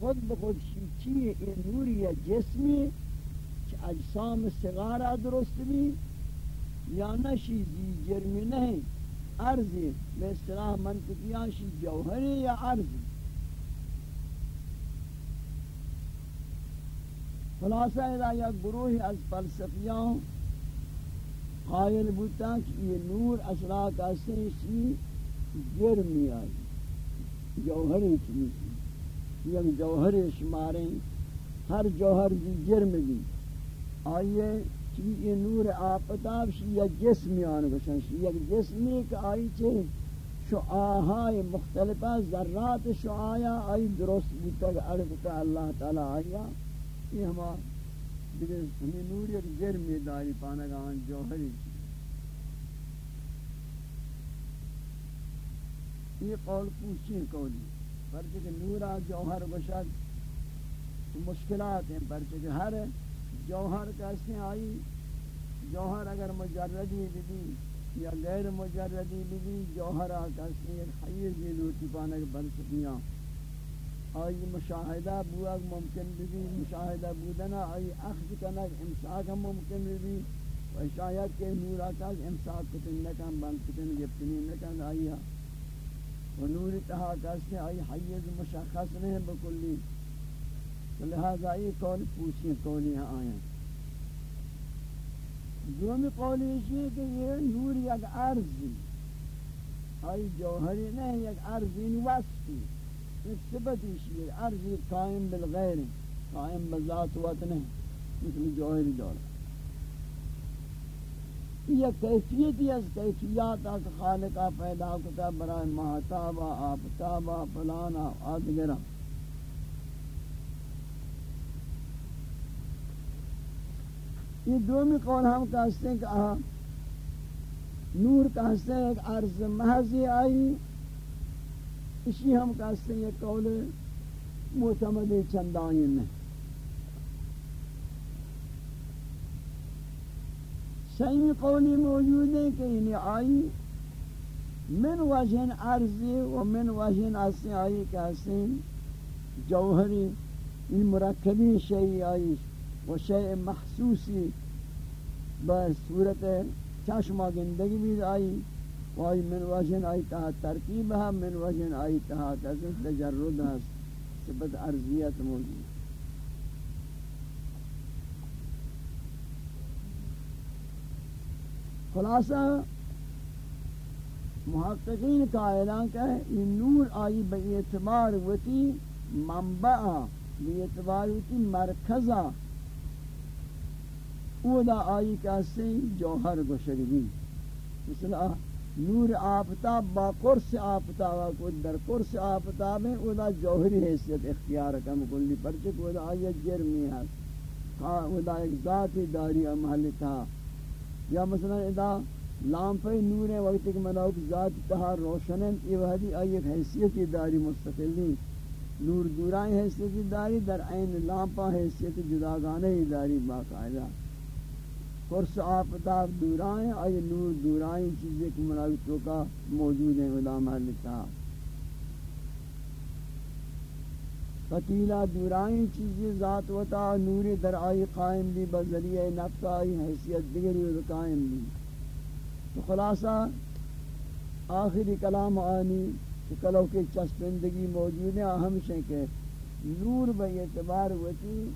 خود بخود چی این نوری یا جسمی چه اجسام سغارہ درست بھی یا نشی دی جرمی نہیں عرضی میں اصطلاح منطقیان شی جوہری یا عرضی. خلاصہ اذا یا گروہ از فلسفیان قائل بوتا کہ یہ نور اصلاح کا سنشی جرمی آئی جوہری چیز یہ جوہری شماریں، ہر جوہر دی جرم دی آئیے چی نور آفتاب شی یک جسمی آن گوشن شی، یک جسمی کہ آئی چھے شعاہائی مختلفہ ذرات شعایا آئی درست بودتا کہ ارکتا اللہ تعالی آیا۔ یہ ہما دیکھیں، ہمیں نور یک جرمی داری پانگا پانگان جوہری یہ قول پوچھیں قولی پرچہ کہ نورا جوہر گوشد مشکلات ہیں پرچہ کہ ہر۔ جوہر کیسے آئی؟ جوہر اگر مجردی بھی یا غیر مجردی بھی جوہر کیسے خیر بھی لوٹی پانے کے بلسکیاں آئی مشاہدہ بواگ ممکن بھی مشاہدہ بودنا آئی اخذ کنک امساک ممکن بھی و شاید کہ نورا کا امساک کتن نکن، بند کتن گفتنی نکن آئی۔ و نور تہا کیسے آئی حیز مشخص نہیں بکلی۔ لہذا یہ قول پوچھیں قولی آئیں؟ دومی قولی یہ کہ یہ نور یک عرضی، آئی جوہری نہیں، یک عرضی وصفی ایک صفتی شیر عرضی قائم بالغیر، قائم بذات وقت نہیں، مثل جوہری دور یہ کیفیتی از کیفیات آکھ خالقہ پیدا کتا برای محتابہ آفتابہ، فلانا آدگرہ یہ دومی قول ہم کہتے ہیں کہ نور کہتے ہیں ایک عرض محضی آئی۔ اسی ہم کہتے ہیں یہ قول معتمد چندائن ہے سیمی قولی موجود ہے کہ انہیں آئی من وجہن عرضی و من وجہن عرضی آئی کہتے ہیں جوہری ان مرکبی شیئی آئی و شیء محسوسی با صورت چشم گندگی بھی آئی و آئی من وجن آئی تہا ترکیب ہے من وجن آئی تہا تجرد ہے صفت عرضیت موجود. خلاصہ، محققین قائلان کا ہے یہ نور آئی بے اعتبار وتی منبع، بے اعتبار وتی مرکزہ اودا آئی کہتے ہیں جوہر گشگی۔ مثلا نور آفتاب با قرص آفتاب، کو در قرص آفتاب میں اودا جوہری حیثیت اختیار کم کلی پرچک اودا آئی جرمی ہے۔ اودا ایک ذاتی داری محل تھا۔ یا مثلا ادا لامپی نور ہے وقت کہ مناوک ذات تہا روشنن، یہ وحدی آئی ایک حیثیتی داری مستقلی نور دورائیں حیثیتی داری، در عین لامپا حیثیت جداگانے داری باقاعدہ۔ قرص آفتاب دورائیں آئی نور دورائیں چیزیں کہ مناوتوں کا موجود ہیں علام حلتا فتیلہ دورائیں چیزیں ذات وطا نور در قائم بھی بذریعہ نفت آئی، حیثیت دگری قائم بھی۔ تو خلاصہ آخری کلام آنی کہ کلو کے چسپندگی موجود ہیں اہم کہ نور بے اعتبار وطی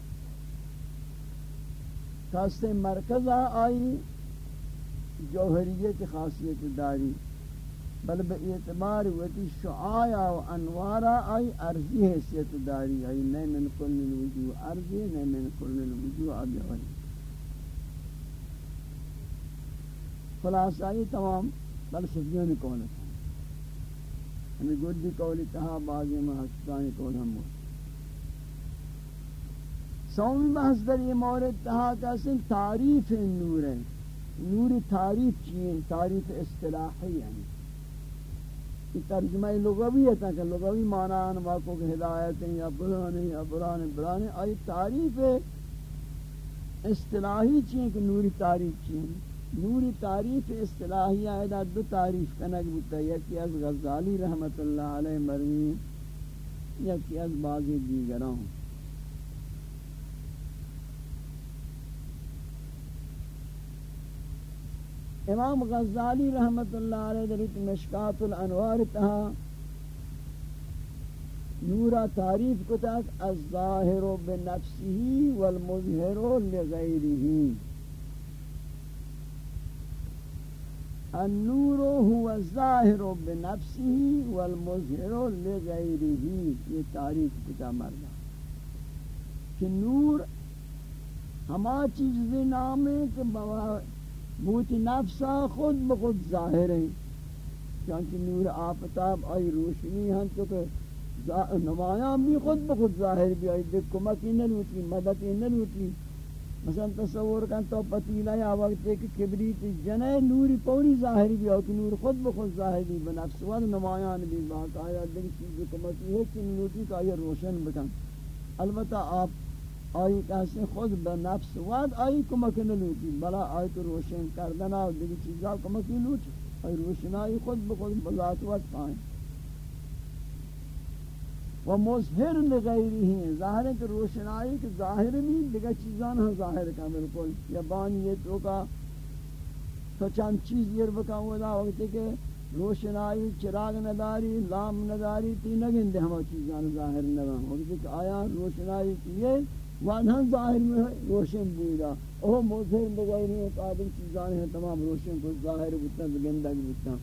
کاستے مرکزہ آئی، جوہریت خاصیت داری۔ بل بے اعتبار وتی شعایا و انوارا آئی ارضی حیثیت داری آئی نئے من کل الوجوع ارضی نئے من کل الوجوع جوہری خلاصائی تمام. بل صفیوں نے کون تھا ہمیں گردی قولی تہا بعضی محسدانی کون ہم ہوتا سومی بحث در یہ مورد تہا کہتے ہیں تعریف نور ہے نور تعریف چیئے تعریف اصطلاحی یعنی. یہ ترجمہ لغوی ہے کہ لغوی معنی ان کو کہ ہدایت ہیں یا برانے یا برانے برانے، آئی تعریف اصطلاحی چیئے کہ نوری تعریف چیئے نوری تعریف اصطلاحی آئے دو تعریف کنک بتا یکی از غزالی رحمت اللہ علیہ مرمین، یکی از بعضی دیگران۔ امام غزالی رحمت اللہ علیہ دریت مشکات الانوار تہا نورا تعریف کو تک الظاہر بنفسه والمظہر لغیره النور هو الظاہر بنفسه والمظہر لغیره یہ تعریف کو تک مرد کہ نور ہما چیز نام ہے کہ بوتی نفسا خود بخود ظاہر ہیں۔ چانکہ نور آفتاب آئی روشنی ہیں چونکہ نمایاں بھی خود بخود ظاہر بھی آئی، دیکھ کمکی نلوٹی مدتی نلوٹی مثلا تصور کن تو پتیلہ یا وقت ایک کبریت جنہ نوری پوری ظاہر بھی آئی نور خود بخود ظاہر بھی بنفس ود نمایاں بھی بات آیا دیکھ چیز کمکی ہے کہ نلوٹی کا یہ روشن بکن۔ البتہ آپ آئی کہتے خود بنفس واد، آئی کمک نلوٹی بلا آئی تو روشن کردنا و دیگی چیزا کمکی لوٹی آئی روشنائی خود بخود بذات وقت پائیں و مظہر لغیری ہیں ظاہر ہے کہ روشنائی کہ ظاہر بھی دیگر چیزان ہاں ظاہر کا بالکل یا بانی یہ تو کا تو چند چیز یہ بکا ہوا دا وقت کہ روشنائی چراغ نداری، لام نداری، تی نگن دے ہما چیزان ظاہر نگن وقت ہے کہ آیا روشنائی کی یہ وانہاں ظاہر میں روشن بودا۔ او موزہر بغیر نہیں، قابل چیزان ہیں، تمام روشن کو ظاہر بودتا بگندگ بودتا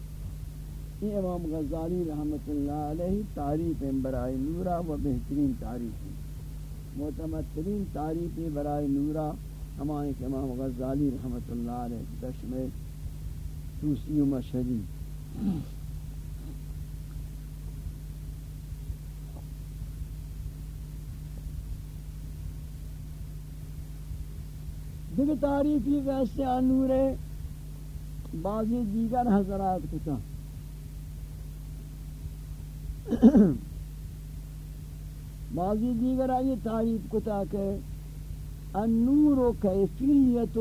یہ امام غزالی رحمت اللہ علیہ تعریف برائے نورا و بہترین تعریف معتمدترین تعریف برائے نورا ہمارے امام غزالی رحمت اللہ علیہ دشم توسی و مشہدی۔ دیگر تعریفی ویسے آنور ہے بعضی دیگر حضرات کتا۔ بعضی دیگر آئی تعریف کتا کہ النور کیفیت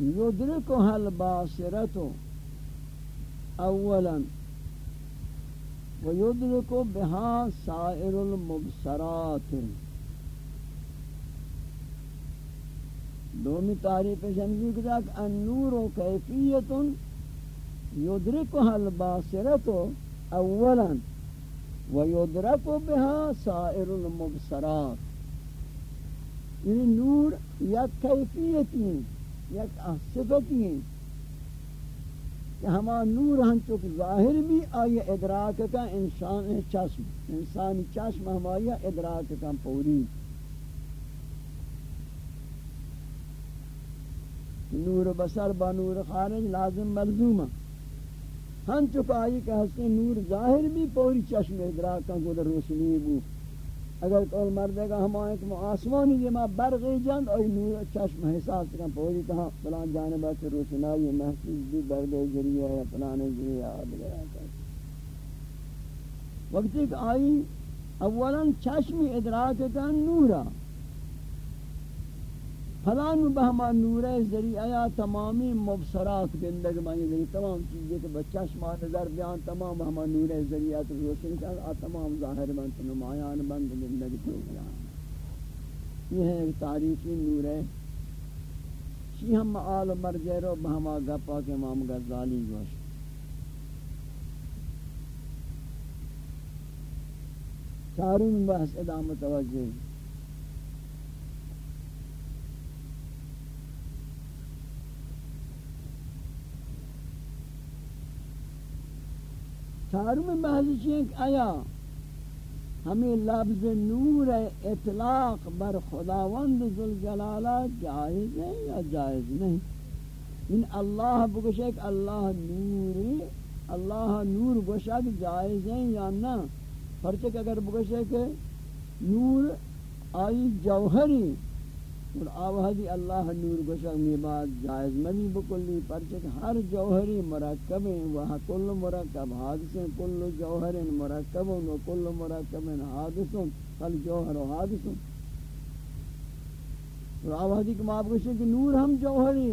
یدرکها الباصرت اولا ویدرک بها سائر المبصرات۔ دومی تعریف شمزی کتا کہ النور و کیفیت یدرکها الباصرت اولا و یدرک بها سائر المبصرات. یعنی نور یک کیفیتی یک صفتی ہیں کہ ہما نور ہم چک ظاہر بھی آئی ادراک کا انسان چشم، انسانی چشم ہمائی ادراک کا پوری. نور بسر با نور خارج لازم ملزوم ہم چکائی کہ ہستے نور ظاہر بھی پوری چشم ادراک کا گودر روشنی بو. اگر کول مردے گا ہم آئیں کہ آسمانی جمع برغی جند اور نور چشم حساس کا پوری کہاں فلان جانبہ سے روشنائی محسوس بھی برغی ذریعہ یا فلان ذریعہ آدھگر وقت ایک آئی اولا چشم ادراک کا نورا. فلان بہما نور ذریعہ تمامی مبصرات کے اندر مانی ذریعہ تمام چیزیں کہ بچہ شما نظر، بیان، تمام بہما نور ذریعہ تو روشن کر، آ تمام ظاہر بند نمایان بند زندگی تو بیان یہ ہے تاریخی نور ہے شی ہم آل مرجع رو بہما گپا کے امام غزالی جوش چاروں بحث ادام توجہ۔ چارم بحث ہے کہ آیا؟ ہمیں لفظ نور اطلاق بر خداوند ذوالجلالہ جائز ہے یا جائز نہیں؟ ان اللہ بگوشے کہ اللہ نور اللہ نور گوشا کہ جائز ہے یا نہ؟ پرچک اگر بگوشے کہ نور، آئی جوہری اور آوہدی اللہ نور گوشک میں بات جائز مبی بکلی، پرچک ہر جوہری مرکب ہیں، وہاں کل مرکب حادثیں کل جوہر مرکب و کل مرکب حادثوں کل جوہر و حادثوں اور آوہدی کے ماب گوشک کہ نور ہم جوہری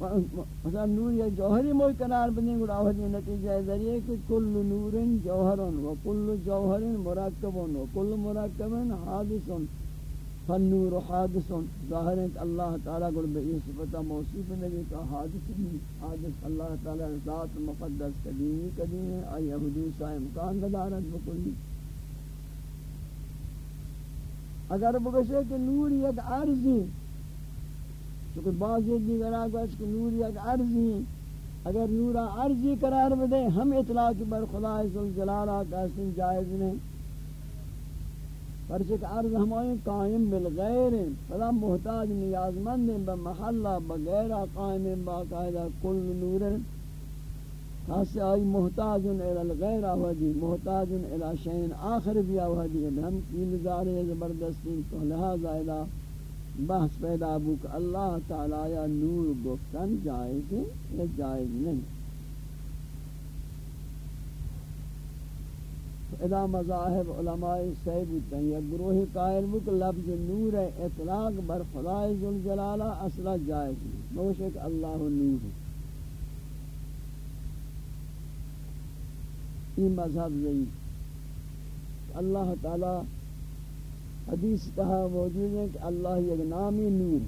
مثلا نور یا جوہری موئی قرار بدیں گوڑا آوہدی نتیجہ ذریعے کہ کل نور جوہر و کل جوہر مرکب و کل مرکب حادث فالنور حادث. ظاہر ہے کہ اللہ تعالیٰ گوڑ بے یہ صفتہ موصیف نبی کا حادث بھی حادث اللہ تعالیٰ ذات مقدس قدیمی قدیم ہے آئی حدوثہ امکان دارت بکلی۔ اگر بگشے کہ نور یک عرضی چونکہ بعض یہ دیگر آگوش کہ نور یک عرضی اگر نورا عرضی قرار بدے، ہم اطلاق بر خدا ذوالجلالہ کا سن جائز نہیں۔ پرچک عرض ہمائیں قائم بالغیر ہیں فلا محتاج، نیازمند ہیں بمحلہ بغیرہ قائم ہیں باقاعدہ کل نور. ہیں خاص آئی محتاج الى الغیر آوہدی محتاج الى شین آخر بھی آوہدی ہم کی نظارے زبردستی تو لہذا الہ بحث پیدا ابو کہ اللہ تعالی یا نور گفتن جائز ہے یا جائز نہیں. ادا مذاہب علماء صحیح بودتا ہیں، یا گروہ قائل بک لفظ نور اطلاق بر خدای ذوالجلالہ اصلا جائز نہیں موشک اللہ نور ہے۔ یہ مذہب ضعیف اللہ تعالی حدیث کہا موجود ہے کہ اللہ یک نامی نور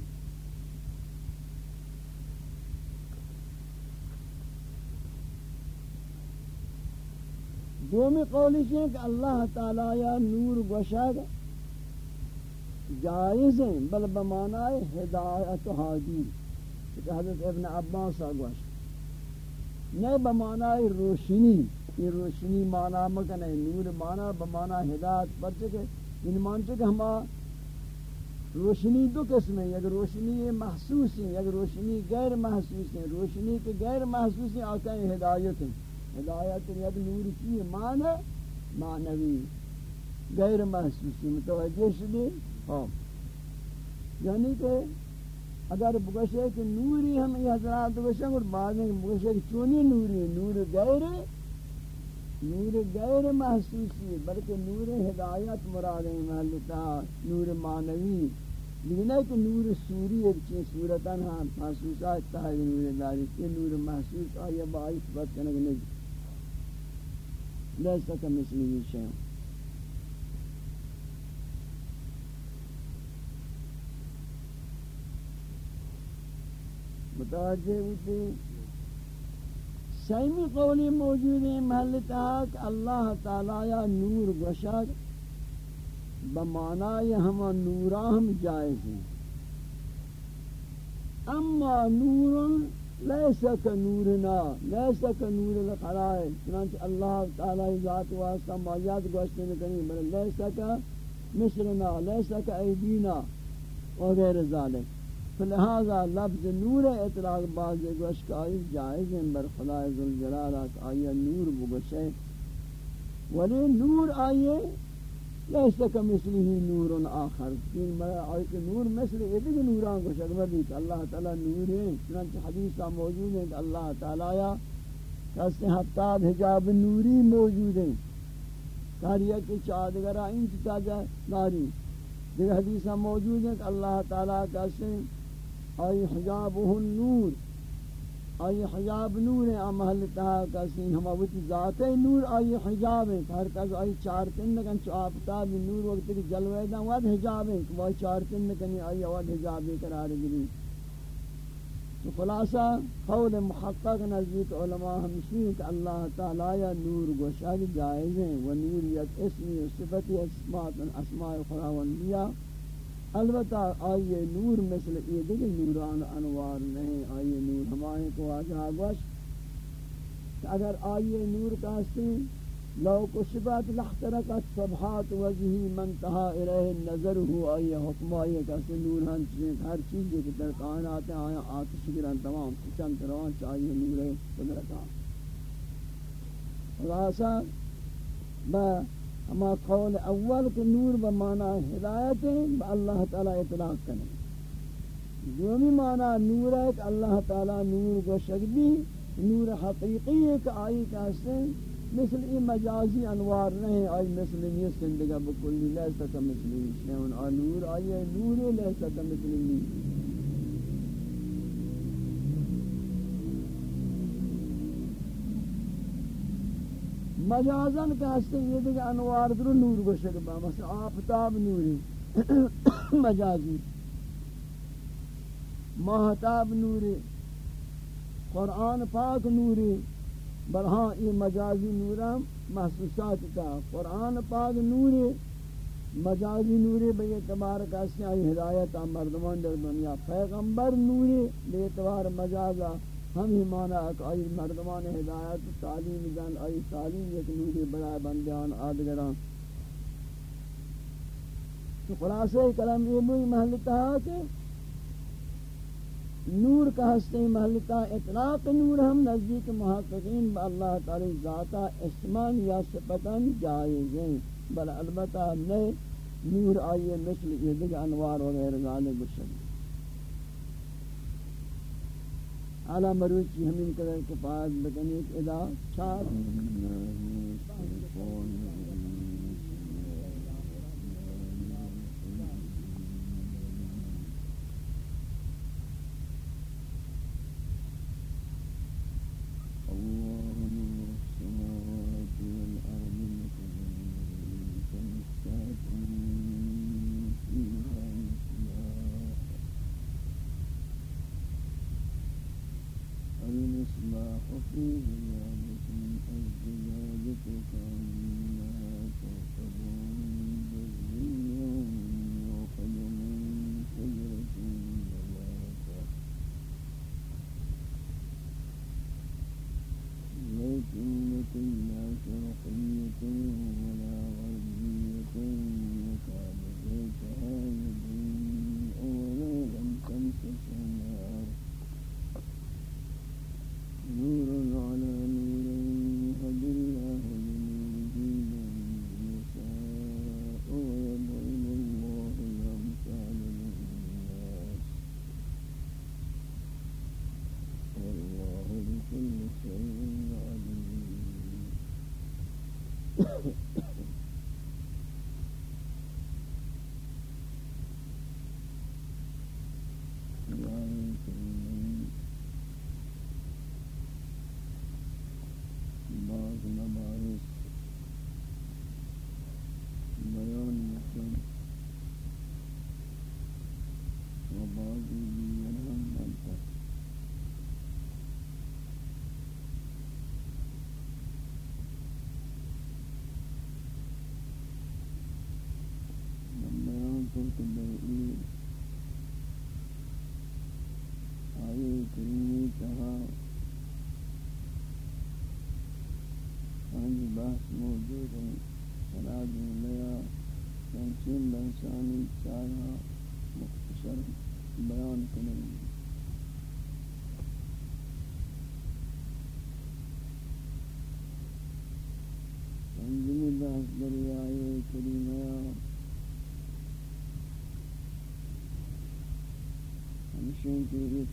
دومی قولی ہے کہ اللہ تعالی یا نور گوشد جائز ہیں، بل بمعنی ہدایت حاضر کہ حضرت ابن عباس گوشد نہیں بمعنی روشنی، یہ روشنی مانا مکنے نور مانا، بمانا ہدایت۔ پر چکے ان مانتے کہ ہما روشنی دو قسم ہیں۔ یک روشنی محسوس ہیں، یک روشنی غیر محسوس ہیں۔ روشنی کے غیر محسوس ہیں آتا ہے ہدایت ہیں۔ ہدایت یک نور کی معنی معنوی غیر محسوس متوجہ شدی؟ ہاں یعنی کہ اگر بگشے کہ نوری ہم یہ حضرات بگشے اور بعد میں بگشے کہ چونی نوری نور غیر نور غیر محسوسی بلکہ نور ہدایت مراد ہے، محلتا نور معنوی. لیکن ہے کہ نور سوری ایک چیز صورتاً ہاں محسوسات تحائی نور داری کہ نور محسوس آیا باعث بات کنگ نہیں لیسا کا مثلی شیئن متوجہ ہوتی سیمی قولی موجود ہے محل تاک اللہ تعالی یا نور گشد بمعنی ہم نورا ہم جائز ہیں۔ اما نور لیسا کا نورنا، لیسا کا نور الخلائل چنانچہ اللہ تعالی ذات واسطہ مالیات گوشتے نکنی بل لیسا کا مثلنا لیسا کا ایدینا وغیر ذالک۔ فلہذا لفظ نور اطلاق بعض گوش کا آئی جائز ہیں، بر خدا ذوالجلالہ کہ نور بگشے ولی نور آئیے لیسا کمثلی ہی نور آخر. تین مرا آئی کہ نور مثل ادھگ نوران کو شکر کہ اللہ تعالی نور ہے چنانچہ حدیثہ موجود ہے کہ اللہ تعالی یا کسی ہفتاد حجاب نوری موجود ہیں. کاریا کہ چادگرہ انچ تاجہ داری دیکھ حدیثہ موجود ہے کہ اللہ تعالی کسی آئی حجاب نور. آئی حجاب نور ہے محل تہا کسی ہم اوتی ذات نور آئی حجاب ہے ہر کس آئی چار تن کن چو آفتاب نور وقت کی جلوے دا ود حجاب ہے وہ چار تن آئی ود حجاب قرار گری تو خلاصہ، قول محقق نزدیک علماء ہمشی کہ اللہ تعالی یا نور گوشاد جائز ہیں، و نور یک اسمی و صفتی اسماء خداوندیہ البتہ آئیے نور مثل یہ دیکھ نوران انوار نہیں، آئیے نور ہمائیں کو آجا گوش اگر آئیے نور کہستے لو کشبت لحترکت صبحات وجہی منتہا الیہ نظر ہو آئیے حکم آئیے کہستے نور ہن چیز ہر چیز جو کہ در کائنات ہیں آیا آتش گران تمام چند روان چاہیے نور قدرتان خلاصہ با ہما قول اول کے نور بمانا ہدایت ہے اللہ تعالی اطلاق کرنے۔ جو بھی مانا نور ہے کہ اللہ تعالی نور کو شکدی نور حقیقی ہے کہ آئی کہستے مثل ای مجازی انوار نہیں، آئی مثل نہیں سندگا بکلی لیسا کا مثل شیون آئی نور آئی نور لیسا کا مثل نہیں مجازن کا ہستے یہ دیکھ انوار درو نور گوشک با مثلا آفتاب نوری، مجازی۔ ماہتاب نوری، قرآن پاک نوری برہاں یہ مجازی نورا محسوسات کا۔ قرآن پاک نوری، مجازی نوری بے اعتبار کا آئی ہدایت مردمان در دنیا۔ پیغمبر نوری بے اعتبار مجازہ۔ ہم ہی مانا کہ آئی مردمان ہدایت، تعلیم دن، آئی تعلیم یک نوری بڑا بندیان، آدگران۔ تو خلاصہ کلام یہ موی محلتا ہے کہ نور کا ہستے محلتا، اطلاق نور ہم نزدیک محققین با اللہ تعالی ذاتا اسمان یا سپتن جائز ہیں۔ بل البتہ نئے نور آئیے مثل یہ دیکھ انوار وغیر غالب بشد اعلی مروچی ہمین قدر کے پاس بکنی ادا چار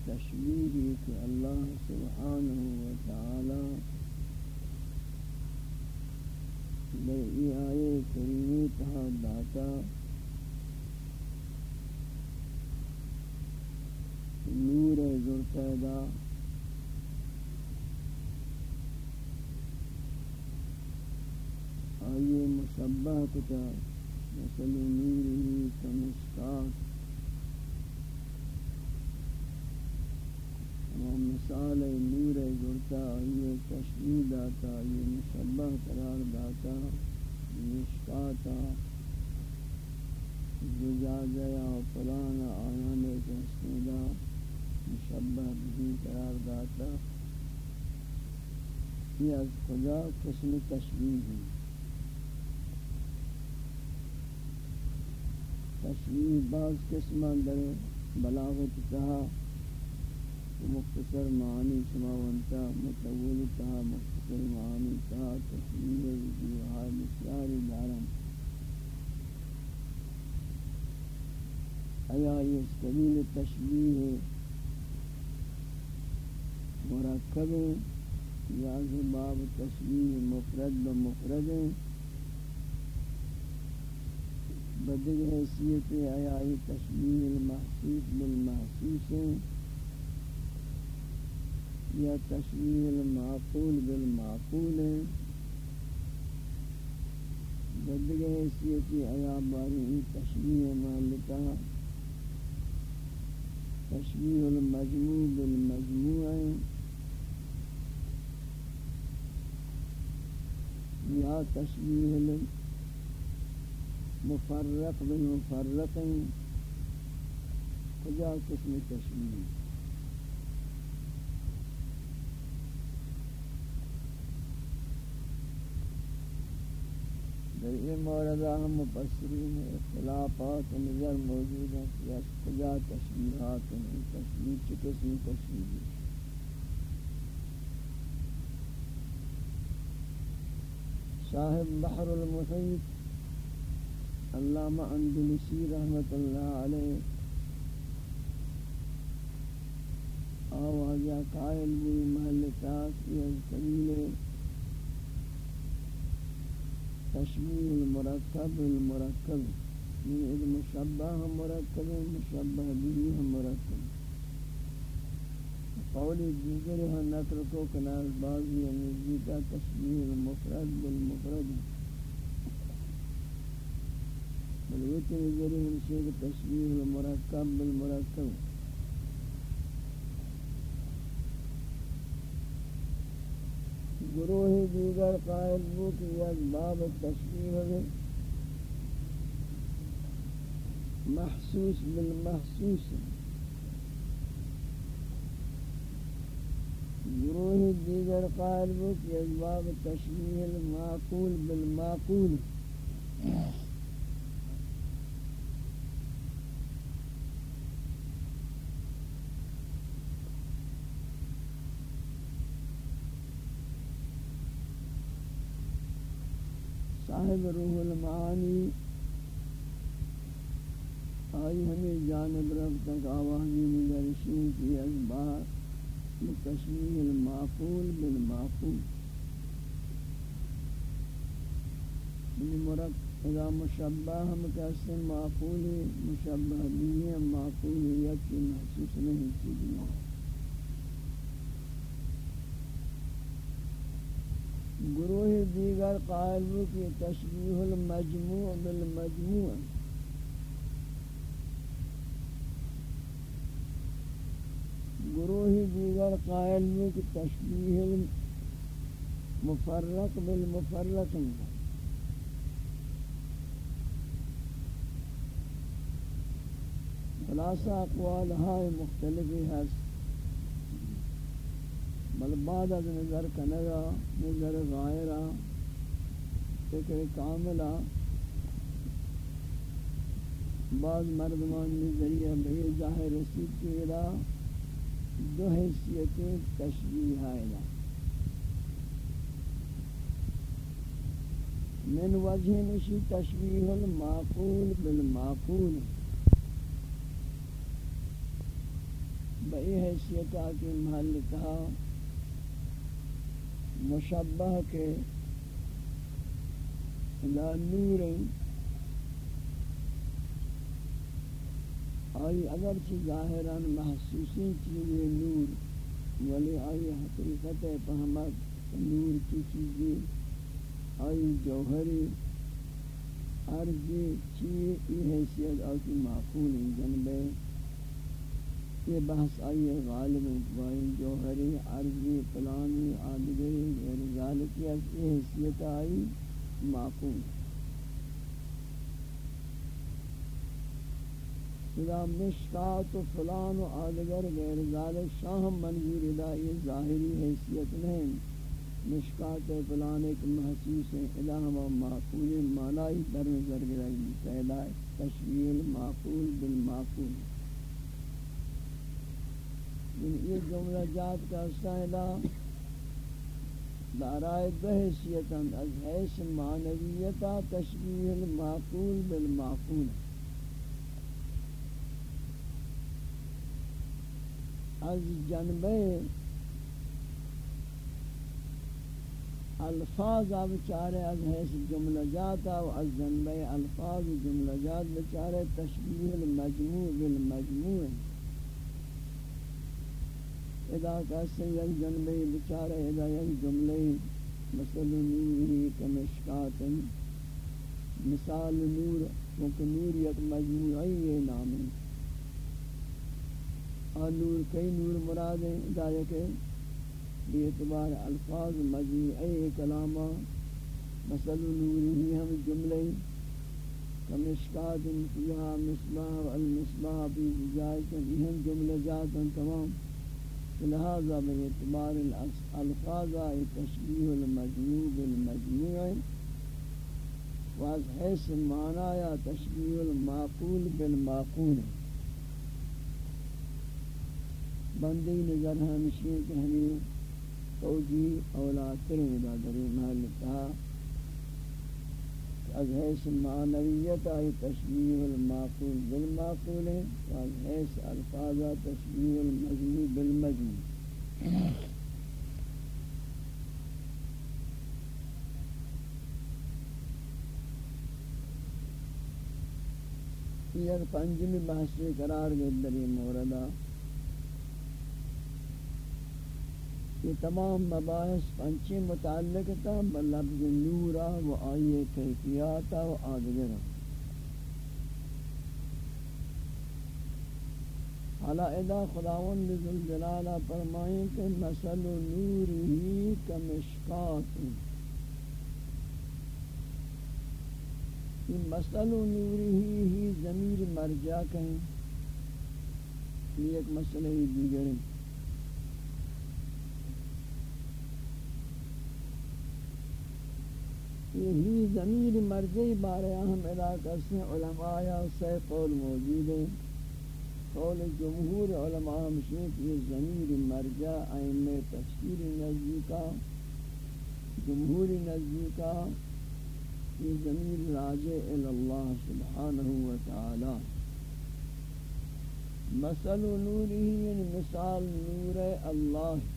تشبیری کہ اللہ سبحانہ وتعالی لئی آئے کریمی تہا داتا نور زرتیدہ آئیے مشبہ کتا مثل نوری کمشکات از خدا قسم تشبیح ہے تشبیح بعض قسمان در بلاغت تہا مختصر معانی سماونتا مطول تا مختصر معانی تا تحلیل وجوہا بسیار دارم ایا یہ قبیل تشبیح مرکب یا باب تشبیح مفرد و مفرد بدل حیثیت ایا یہ تشبیح المحسوس بالمحسوس یا تشبیح المعقول بالمعقول ہے جدگہ حیثیتی آیا باری تشبیح مالکہ۔ تشبیح المجموع بالمجموع یا تشبیح المفرق بالمفرق کجا قسم تشبیح در یہ مورد ہم مفسرین اختلافات نظر موجود ہیں کہ کجا تشبیحات ہیں تشبیح چی قسم تشبیح صاحب بحر المحیط، علامہ اندلسی رحمت اللہ علیہ۔ آوازہ قائل بھی محلتات یہ قبیلے تشبیه المرکب المرکب۔ من اذ مشبه مرکب مشبه به مرکب۔ قول دیگر ہے نقل کو کناز بازی نزدی کا تشبیه المفرد بالمفرد بلوت نظری ہمشے تشبیه المرکب بالمرکب گروہ دیگر قائل ہو کہ یک باب تشبیح ہے محسوس بالمحسوس ہے گروہ دیگر قائل ہو کہ یک باب تشبیح المعقول بالمعقول۔ صاحب روح المعانی، آئی ہمیں جانب رب تک آوازی نگرشین کی ازبار بتشمیح المعقول بالمعقول. یعنی مرک اذا مشبہ ہم کہتے ہیں معقولی مشبہ بھی ہے معقولیت کی محسوس نہیں چیزیں گروہ دیگر قائل ہو کہ تشبیح المجموع بالمجموع. گروہ دیگر قائل ہو کہ تشبیح المفرق بالمفرق خلاصہ اقوال ہائے مختلفی ہست۔ بل بعد از نظر کنگا، نظر غائرہ، فکر کاملہ۔ بعض مردمان نظریہ بہی ظاہر رسید کی ادا دو حیثیتیں تشبیح آئیلا من وجہ نشی تشبیح المعقول بالمعقول۔ بئی حیثیت آکی محل کہا مشبہ کے لا نور آئی اگرچہ ظاہراً محسوسی چیزیں نور، ولی آئی حقیقت پہمت نور کی چیزیں آئی جوہری عرضی چیز یہ حیثیت آئی معقول جنبے یہ بحث آئیے غالب انتوائی جوہری عرضی پلانی آدگری غیر ذالکی یہ حیثیت آئی معقول۔ خدا مشکات و فلان و آدگر غیر ذالک شاہم منظور ادا یہ ظاہری حیثیت نہیں۔ مشکات و فلان ایک محسوس ہے ادا ہم معقول معنی در نظر گرہی پہلا تشویل معقول بالمعقول۔ یہ جملہ جات کا سائلہ دارائے بحثیتا از حیث معنویتا تشبیح المعقول بالمعقول۔ از جنبے الفاظ اب چارے، از حیث جملہ جاتا و از جنبے الفاظ جملہ جات بچارے تشبیح المجموع بالمجموع. ادا کہتے یک جنبے بچارہ ادا یک جملے مثل نوری کمشکات. مثال نور، کیونکہ نور یک مجموعی نام ہے. اور نور کئی نور مراد ہیں دائے کہ بے اعتبار الفاظ مجموعی کلامہ مثل نوری ہی ہم جملے کمشکات فیہا مصباح والمصباح فی زجاج ہم جملے جات تمام۔ لہذا بے اعتبار الفاظ تشبیح المجموع بالمجموع واز حیث معنی یا تشبیح المعقول بالمعقول۔ بندی نظر ہمشی ہے کہ ہمیں توجی اولاد کریں دا دری محل تا از حیث معنویت آئی تشبیح المعقول بالمعقول واز حیث الفاظ تشبیح المجموع بالمجموع یہ پنجمی بحث قرار گئے در یہ موردہ یہ تمام مباحث پنچی متعلق تھا بلفظ نورا و آئیے کیفیاتا و آدگرہ حالا ادا خداون خداوند ذوالجلالہ فرمائیں کہ مثل نوری کمشکات۔ یہ مسئل و نوری ہی ہی ضمیر مرجع کہیں۔ یہ ایک مسئلہ ہی دیگر ہے۔ یہی ضمیر مرجعی بارے ہم علاقہ سے علماء یا سے قول موجود ہیں۔ قول جمہور علماء مشہور یہ ضمیر مرجع ائمہ تفسیر نزدیکا جمہور نزدیکا یہ ضمیر راجع اللہ سبحانہ وتعالی۔ مثل نوری یعنی مثال نور اللہ۔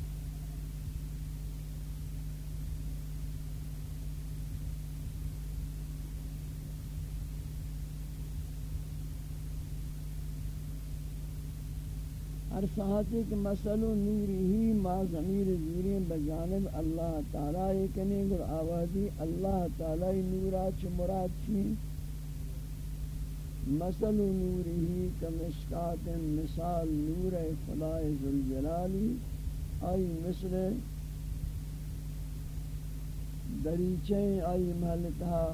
ہر ساتھی کے مسل و نوری ہی ما ضمیر زیریں بجانب اللہ تعالی کنے گر آوازی اللہ تعالی نورا چ مراد چی مسل و نوری ہی کمشکات مثال نور خدا ذوالجلالی آئی مثل دریچیں آئی محلتہ۔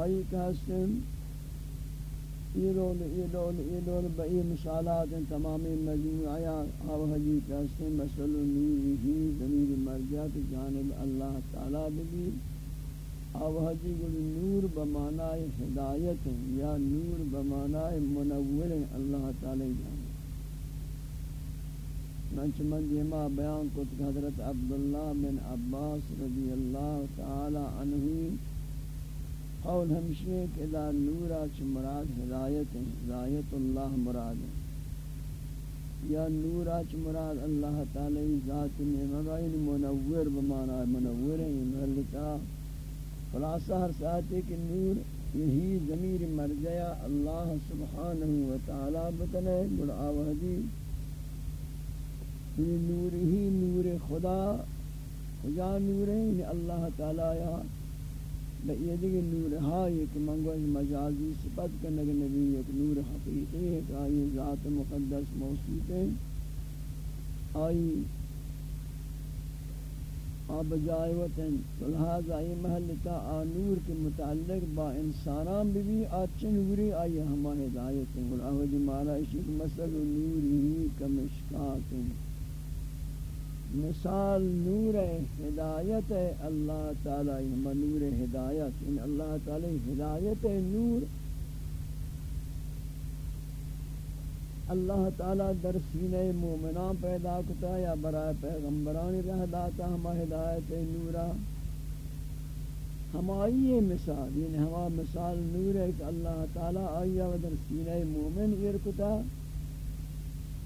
آئی کا سن ایرول ایرول ایرول بئی مثالات ہیں تمامی مجموع آیا آو حجی کہستے مسل نوری ہی ضمیر مرجعت جانب اللہ تعالی بھی آو حجی نور بمانائے ہدایت ہیں یا نور بمانائے منور ہیں اللہ تعالی جانب. منچ من دیما بیان کت حضرت عبداللہ بن عباس رضی اللہ تعالی عنہ قول ہمشی کہ دا نورا چ مراد ہدایت ہے، ہدایت اللہ مراد ہے۔ یا نورا چ مراد اللہ تعالی ذات نعمت یعنی منور بمانا منور ہے ملتا یعنی خلاصہ ہر ساتھ ہے کہ نور یہی ضمیر مرجع اللہ سبحانہ و تعالی بتنے گڑ آوہدی یعنی نور ہی نور خدا خدا نور ہے یعنی اللہ تعالی یا یہ دیگر نور ہائی کہ منگو منگوش مجازی صفت کا نگر نبی ایک نور حقیقی ہے کہ آئی ذات مقدس موصوف ہے۔ آئی آب جائے وطن لہذا آئی محلتا آ نور کے متعلق با انسانان بھی بھی آچے نوری آئی ہما ہدایت ہیں اور آہو جی مالا اشیق مسل نوری کمشکات ہیں مثال نور ہدایت ہے، اللہ تعالی نور ہدایت ان اللہ تعالی ہدایت ہے نور۔ اللہ تعالی در سینہ مومنان پیدا کتا یا برائے پیغمبران رہ داتا ہما ہدایت نورا ہمائی مثال یعنی ہما مثال نور ہے کہ اللہ تعالی آیا و در سینہ مومن غیر ارکتا۔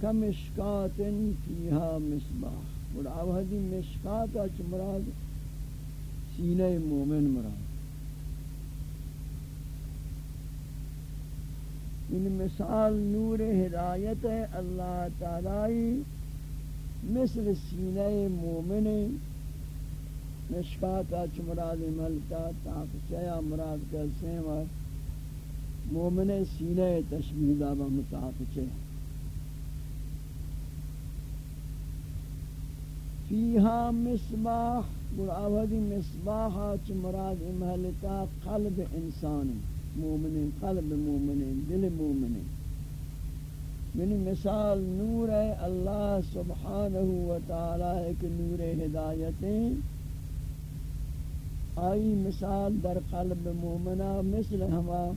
کمشکات فیہا مصباح۔ اور آوہدی مشکات اچ مراد سینہ مومن مراد ان مثال نور ہدایت ہے اللہ تعالی مثل سینہ مومن مشکات اچ مراد ملتا تاک چیا مراد کا سیم مومن سینہ تشبیہ دا متاق فیہا مصباح مرآودی مصباح اچ مراد ملتا قلب انسان، مومن قلب، مومن دل، مومن۔ یعنی مثال نور ہے، اللہ سبحانہ و تعالی ایک نور ہدایتیں آئی مثال در قلب مومنہ، مثل ہما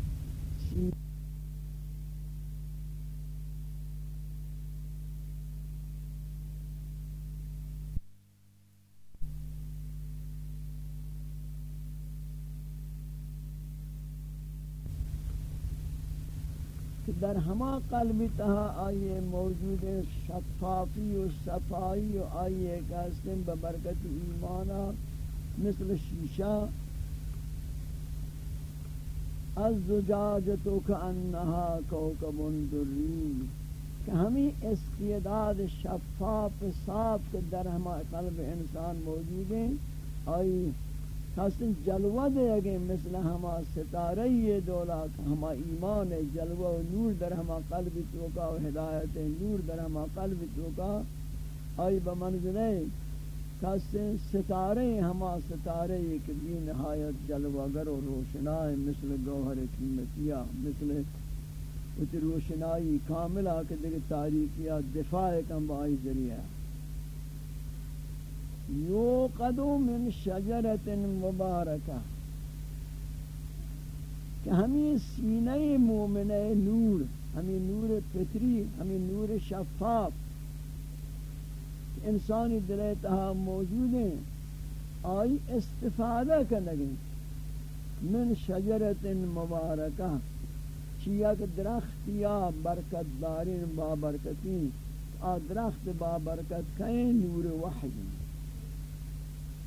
کہ در ہما قلب تہا آئیے موجود شفافی و صفائی و آئیے کہستن ببرکت ایمانا مثل شیشہ الزجاجتو کانہا کوکب دری کہ ہمیں استعداد شفاف صاف در ہما قلب انسان موجود ہیں۔ آئی حسن جلوہ دے گے مثل ہما ستارہ یہ دولا ہما ایمان جلوہ و نور در ہما قلب توکا و ہدایت نور در ہما قلب توکا آئی بمنزلے حسن ستارے ہما ستارے ایک بھی نہایت جلوہ گر و روشنائے مثل گوھر قیمتیہ، مثل ات روشنائی کاملہ کہ دیکھ تاریخیہ دفاع کم بائی ذریعہ۔ یوقدو من شجرت مبارکہ، کہ ہمیں سینہ مومن نور، ہمیں نور فطری، ہمیں نور شفاف انسانی دل تہا موجود ہیں، آئی استفادہ کرنے من شجرت مبارکہ چیا کہ درخت یا برکت دارین بابرکتین آ درخت بابرکت کہیں نور وحی۔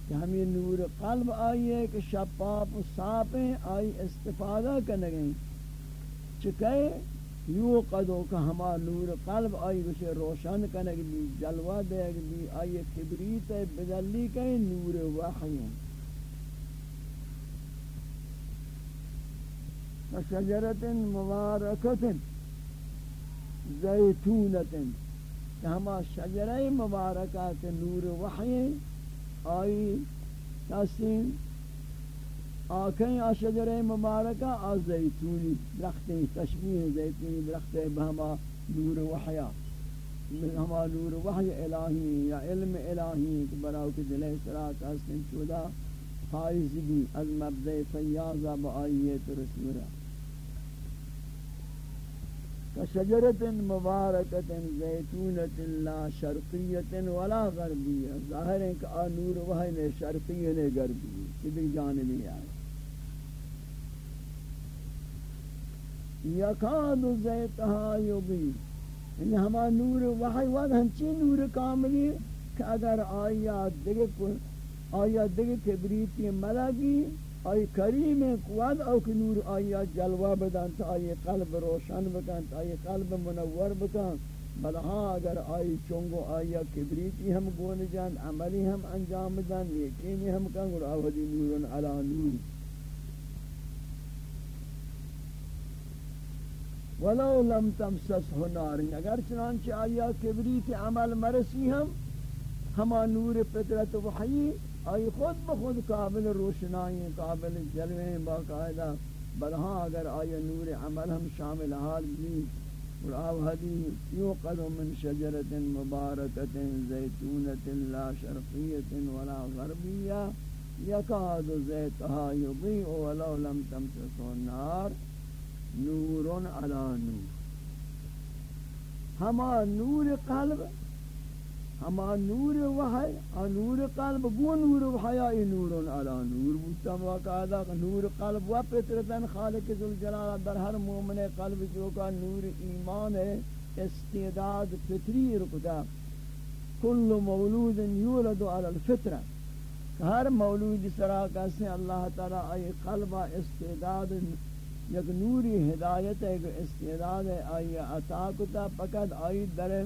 کہ ہمیں نور قلب آئیے کہ شفاف و صاف آئی استفادہ کرنے گئیں چکے یو قدو کہ ہما نور قلب آئی، اسے روشن کرنے گئی جلوہ دے گئی آئی کبریت بدلی کہیں نور وحی شجرت مبارکت زیتونت ہما شجرہ مبارکات نور وحی آئی تاسین آکھیں آشجر مبارکہ آ زیتونی، درخت تشبیح زیتونی، درخت بہما نور وحیا۔ ہما نور وحی الہی، یا علم الہی، کہ براو کے دلے سرات حسن چودا حائز بھی از مبدع فیاضہ بآئیت رسولہ۔ كشجرة مباركة زيتونة لا شرقية ولا غربية ظاہر ہے کہ نور وہی نے شرقی نے غربی کدی جانبی ہے یکاد زیتها یبی۔ یعنی ہما نور وحی واد ہنچی نور کاملی کہ اگر آیات دیکھ آیات دیکھ کبریتی ملگی آئی کریم قواد او کہ نور آئی جلوہ بدن تا آئی قلب روشن بکن تا آئی قلب منور بکن بل ہاں اگر آئی چونگو آئی کبریتی ہم گون جان، عملی ہم انجام دن یقینی ہم کن گر آوہدی نورن علا نور۔ ولو لم تمسس نار، اگر چنانچہ آئی کبریت عمل مرسی ہم، ہما نور پترت وحیی آئی خود بخود قابل روشنائی قابل جلویں باقاعدہ بلہاں اگر آئی نور عمل ہم شامل حال بھی اور آو حدیث یوقد من شجرت مبارکت زیتونت لا شرقیت ولا غربیہ یکاد زیتها یضیع ولو لم تمسسو النار نور علی نور۔ ہما نور قلب ہما نور وحی نور قلب گو نور وحی ای نور علی نور. بودتا واقعا نور قلب و پترتن خالق ذوالجلال در ہر مومن قلب جو کا نور ایمان ہے، استعداد فطری رکتا. کل مولود یولد علی الفطرہ. ہر مولود سرا کیسے اللہ تعالی ای قلب استعداد، یک نوری ہدایت ہے استعداد ہے، آئی عطا کتا. پکد آئی در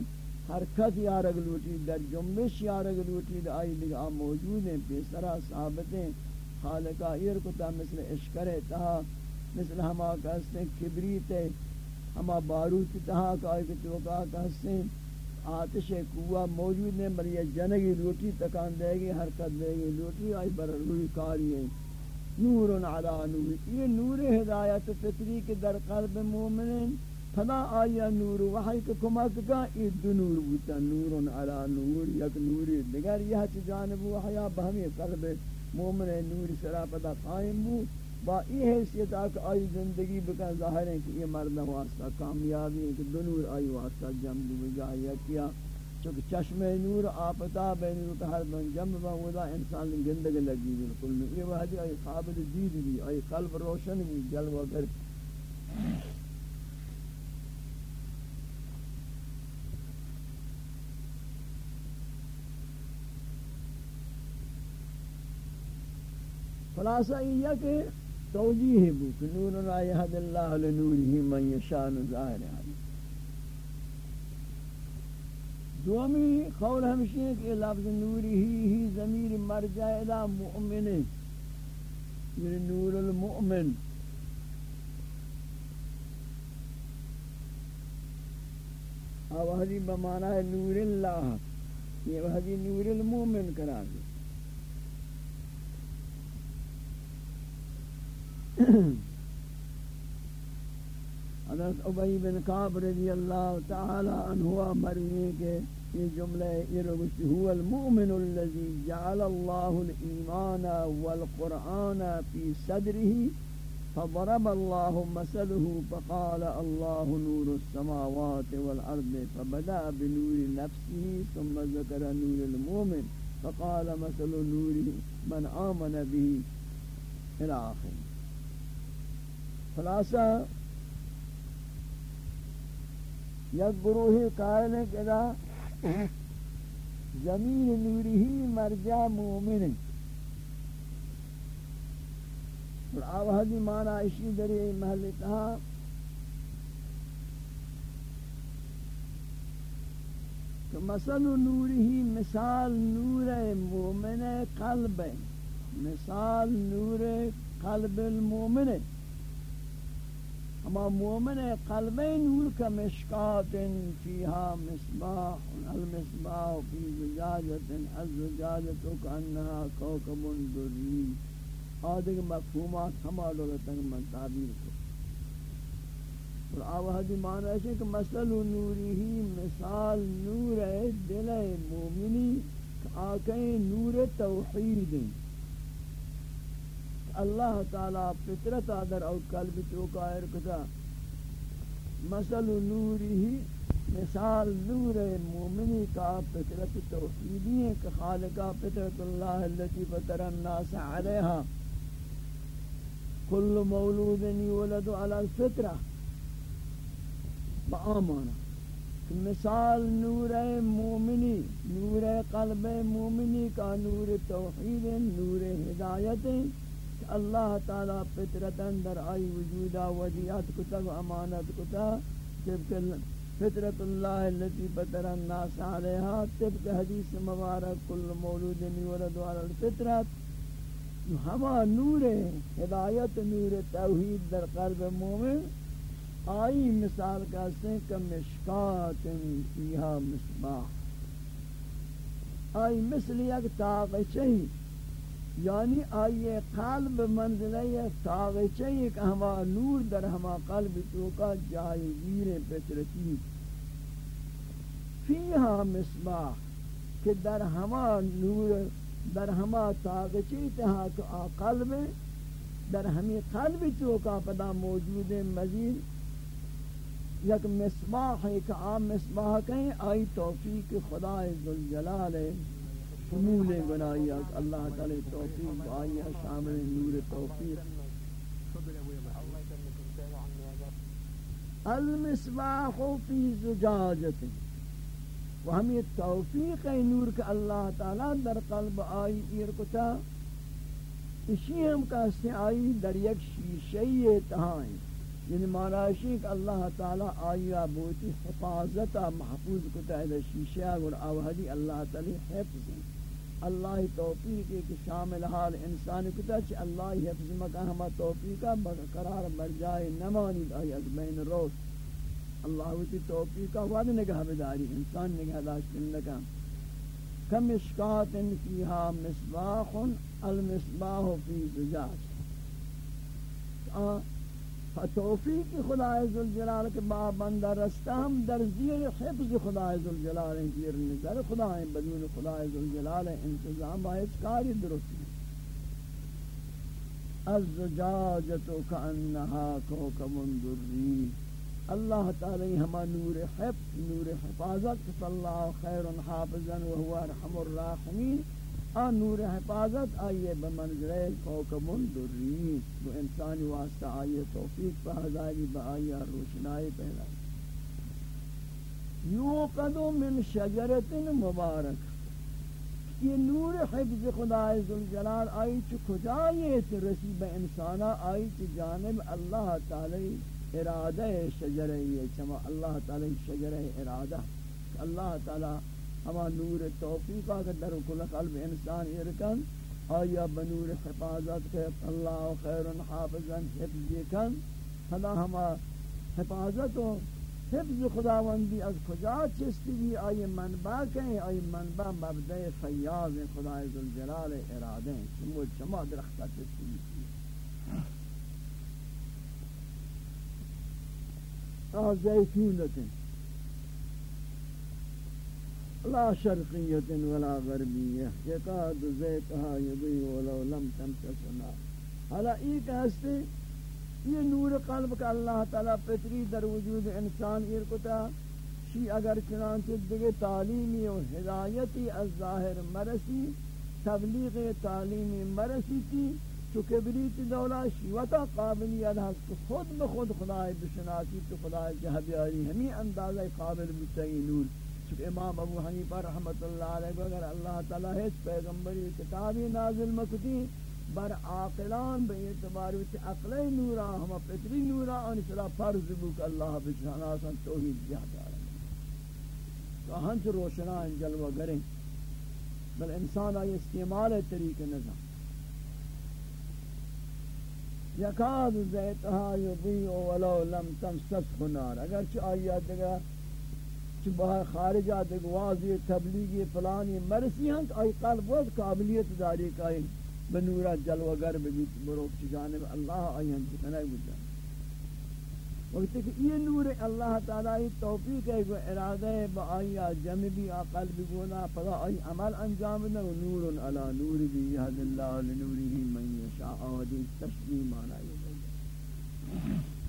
حرکت یارگ لوٹی، در جنبش یارگ لوٹی، در آئی لگا موجود ہیں پیسرا ثابتیں خالقہ ایر کتا مثل اشکر تہا، مثل ہما کہستے ہیں، کبریت ہما باروت تہا کہا کہ توقع کہستے ہیں۔ آتش قوہ موجود ہیں بل یہ جنگی لوٹی تکان دے گی حرکت دے گی لوٹی، آئی بر روی کاری ہے نور علی نور، یہ نور ہدایت فطری کے در قلب مومنین فدا آیا نور وحی کے کمک کا یہ دو نور بوتا نور علی نور یک نور دیگر یہ چی جانب وحیا بہمی قلب مومن نور سرا پدا قائم بو با یہ حیثیت آکھ آئی زندگی بکا ظاہر ہے کہ یہ مرد واسطہ کامیابی ہے کہ دو نور آئی واسطہ جمع بجائیہ کیا چونکہ چشم نور آپتا بے نور کا ہر دن جمع با ودا انسان گندگ لگی بالکل یہ وحدی آئی قابل دید بھی آئی قلب روشن بھی جلوہ کر خلاصہ یہ کہ توجیہ بو کہ نور لا یہد اللہ لنوره من یشان ظاہر ہے۔ دومی قول ہمشی ہے کہ لفظ نوری ہی ہی ضمیر مرجع الى مؤمن یعنی نور المؤمن۔ اور بمعنی نور اللہ۔ یہ وحدی نور المؤمن قرار دی حضرت عبی بن قاب رضی اللہ تعالی عنہ مروی کے یہ جملہ یہ رگوشتی هو المؤمن الذي جعل الله الإيمان والقرآن في صدره فضرب الله مثله فقال الله نور السماوات والأرض فبدأ بنور نفسه ثم ذكر نور المؤمن فقال مثل نور من آمن به إلى آخر. خلاصہ، یک گروہ قائل ہے کہ زمین نوری ہی مرجع مومن ہے اور آوہدی مانا اشی دری محل تہا۔ کہ مثل نوری ہی مثال نور مومن قلب ہے۔ مثال نور قلب المومن ہے۔ اما مومن قلب نور کا مشکات فیہا مصباح، المصباح فی زجاجت الزجاجت کانہا کوکب دری. آدھے کے مفہومات ہما لغتاں من تعبیر کو اور آوہدی معنی ہے کہ مثل نوری ہی مثال نور دل مومنی آکے نور توحید. ہیں اللہ تعالی فطرت آدر او قلب تو قائر کتا۔ مثل نوری مثال نور مومنی کا فطرت توحیدی ہے کہ خالقہ فطرت اللہ التي فطر الناس علیہا۔ کل مولود یولد علی الفطرہ۔ بآمانا مثال نور مومنی، نور قلب مومنی کا نور توحید، نور ہدایت۔ اللہ تعالی فطرتن در آئی وجودا ودیات کتا و امانت کتا طبق فطرت اللہ اللتی فطر الناس علیہا طبق حدیث مبارک کل مولود یولد علی الفطرت ہما نور ہدایت، نور توحید در قلب مومن، آئی مثال کہتے ہیں کہ مشکات فیہا مصباح۔ آئی مثل یک تاغ یعنی آئیے قلب منزلہ تاغچہ ایک ہما نور در ہما قلب تو کا جائے گیر پترتی فیہا مصباح کہ در ہما نور، در ہما تاغچہ تہا تو آ قلب، در ہمی قلب تو کا پدا موجود مزید۔ یک مصباح ہے کہ آم مصباح کہیں، آئی توفیق خدا ذوالجلال ہے۔ شمول گناہی اللہ تعالی توفیق آئی شامل نور توفیق۔ المصباح فی زجاجت۔ و ہم یہ توفیق نور کا اللہ تعالی در قلب آئی، ایر کتا۔ اسی ہم کہتے آئی در یک شیشی تہائیں یعنی معنی کہ اللہ تعالی آیا بوتی حفاظتا محفوظ کتا ہے شیشہ اور آوہدی اللہ تعالی حفظ اللہ توفیق کہ شامل حال انسان کتا چھ اللہ حفظ مکہ ہما توفیقا قرار برجائے نمانید آئی از بین روز۔ اللہ وتی توفیقا وعد نگہ بداری انسان نگہ داشتن لکا کم اشکات فیہا مصباح، المصباح فی زجاج۔ توفیق خدا عزوجلال کے با بندہ رستہ ہم در زیر حفظ خدا عزوجلال زیر نظر خدا ہیں بدون خدا عزوجلال انتظام باعث کاری درست ہے الزجاجت کانہا کوکب دری. اللہ تعالی ہما نور حفظ، نور حفاظت فاللہ خیر حافظا وهو ارحم الراحمین. آن نور حفاظت، آئیے بمنظر کوکب دری وہ انسانی واسطہ آئیے توفیق پہ پہزائی با آئیے روشنائی پہلا یوقدو من شجرت مبارک. یہ نور حفظ خدا عزالجلال آئی چو کجا یہ رسیب انسانا آئی چو جانب اللہ تعالی ارادہ شجرہ یہ، چما اللہ تعالی شجرہ ارادہ. اللہ تعالی ہما نور توفیقہ کے در کل قلب انسان ارکن آیا بنور حفاظت کے اللہ خیر حافظا حفظ کن؟ خدا ہما حفاظت و حفظ خداوندی از کجا چستی بھی آئی منبع کہیں آئی منبع مبدع فیاض خدا عزالجلال ارادے ہیں چمو چما درختہ چستی بھی آہ زیتونتیں لا شرقیت ولا غربیہ یکاد زیتها یضی ولو لم تمسسنا حالا ایک ہستے یہ نور قلب کا اللہ تعالی پتری در وجود انسان ایر کتا، شی اگر چنانچہ دیگے تعلیمی و ہدایتی از ظاہر مرسی، تبلیغ تعلیمی مرسی تھی تو کبریت دولا شیوتا قابلیت ہست کہ خود بخود خدای بشناسی تو خدای جہبی آئی ہمیں اندازہ قابل بتائی نور. چونکہ امام ابو حنیفہ رحمت اللہ علیہ کو اللہ تعالی ہے پیغمبری کتابی نازل مکتی بر عاقلان بے اعتبار وچ عقل نورا، ہم پتری نورا، ان چلا فرض بو کہ اللہ بجانا سن توحید جاتا ہے تو ہنچ روشنا ان جلوہ کریں بل انسان آئی استعمال طریق نظام۔ یکاد زیتها یضیع ولو لم تمسس نار۔ اگر چھ آیات دیگا باہر خارج آتے گوازی تبلیغی پلانی مرسی ہیں کہ آئی قلب وقت قابلیت داری کائی بنورا جلوگر بگیت بروک چھ جانب اللہ آئی ہیں چکنے بجا۔ وقت کہ یہ نور اللہ تعالی توفیق ہے کہ ارادہ ہے، با آئی جمع بھی آقل بگونا پدا آئی عمل انجام دے نور علی نور بھی، یہد اللہ لنوری من یشاء آدھی تشبیح مانا یہ۔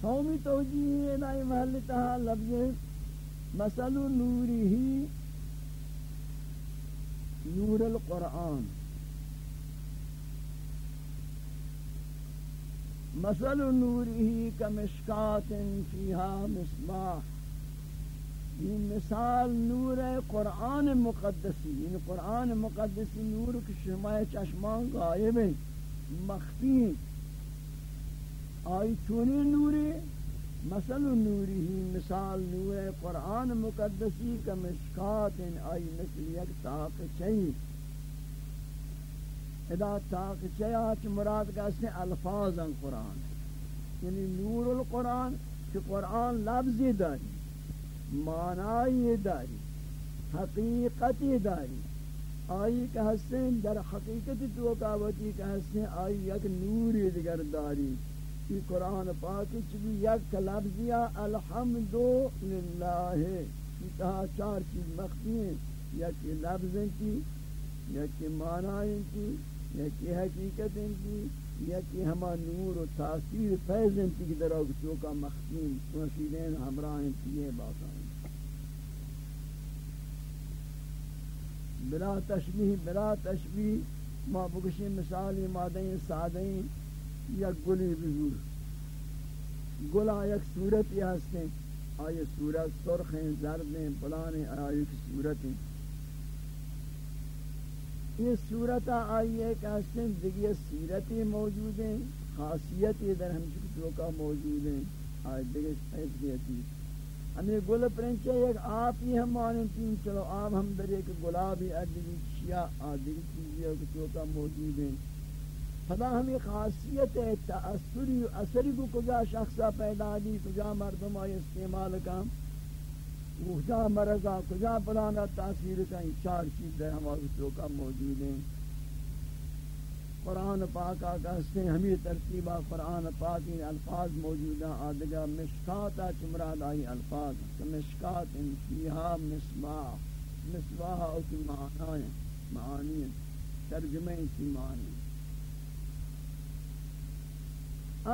قومی توجیہ ہے نائی محل تہا لفظ مثل نوری ہی نور القرآن۔ مثل نوری کمشکات فیہا مصباح۔ یہ مثال نور قرآن مقدسی یعنی قرآن مقدسی نور کی شمائے چشمان غائب ہے، مخفی آئی چونی نوری، مثل نوری ہی مثال نور قرآن مقدسی کا مشکات آئی مثل یک تاق چئی ادا تاق چئی مراد کا اس نے الفاظ قرآن۔ یعنی نور القرآن کہ قرآن لفظی داری، معنی داری حقیقتی داری۔ آئی کہ ہستیں در حقیقت تو کاوتی کہ ہستیں آئی یک نوری دیگر داری۔ یہ قرآن پاک چلی یک لفظیا الحمد للہ یہ کہا چار چیز مخفی ہیں۔ یک لفظ کی، یک معنی کی، یک حقیقت کی، یک ہما نور و تاثیر فیض کی در اگتوں کا مخفی توشیدین ہمراہ کی یہ بات آئیں بلا تشبیح بلا تشبیح ما بکشی مثالی مادیں، سادیں۔ یا گلی بزور گلا یک صورت یہ ہستے آئے صورت سرخ ہیں، زرد ہیں پلان ہیں؟ آئے کی صورت ہیں؟ یہ صورت آئیے کہ حسن دیگی سیرتی موجود ہیں. خاصیتی در ہم چکتوں کا موجود ہیں. آئے دیگی حیثیتی ہمیں گل پرنچے ایک آپ ہی ہم مانے تین چلو آپ ہم در ایک گلابی ادگی شیعہ آدگی چیزیں کتوں کا موجود ہیں. خدا ہمیں خاصیت ہے، تأثری و اثری کو کجا شخصا پیدا دی، کجا مردم آئی استعمال کا کجا مرضا، کجا پلانا تاثیر کا چار چیز ہے ہمارے کتوں کا موجود ہیں۔ قرآن پاک آقا سے ہمیں ترتیبہ قرآن پاک ان الفاظ موجودہ آدگا مشکاتا چمراد آئی الفاظ مشکات انفیہا مصباح مصباح او کی معنی معانی ترجمہ کی معنی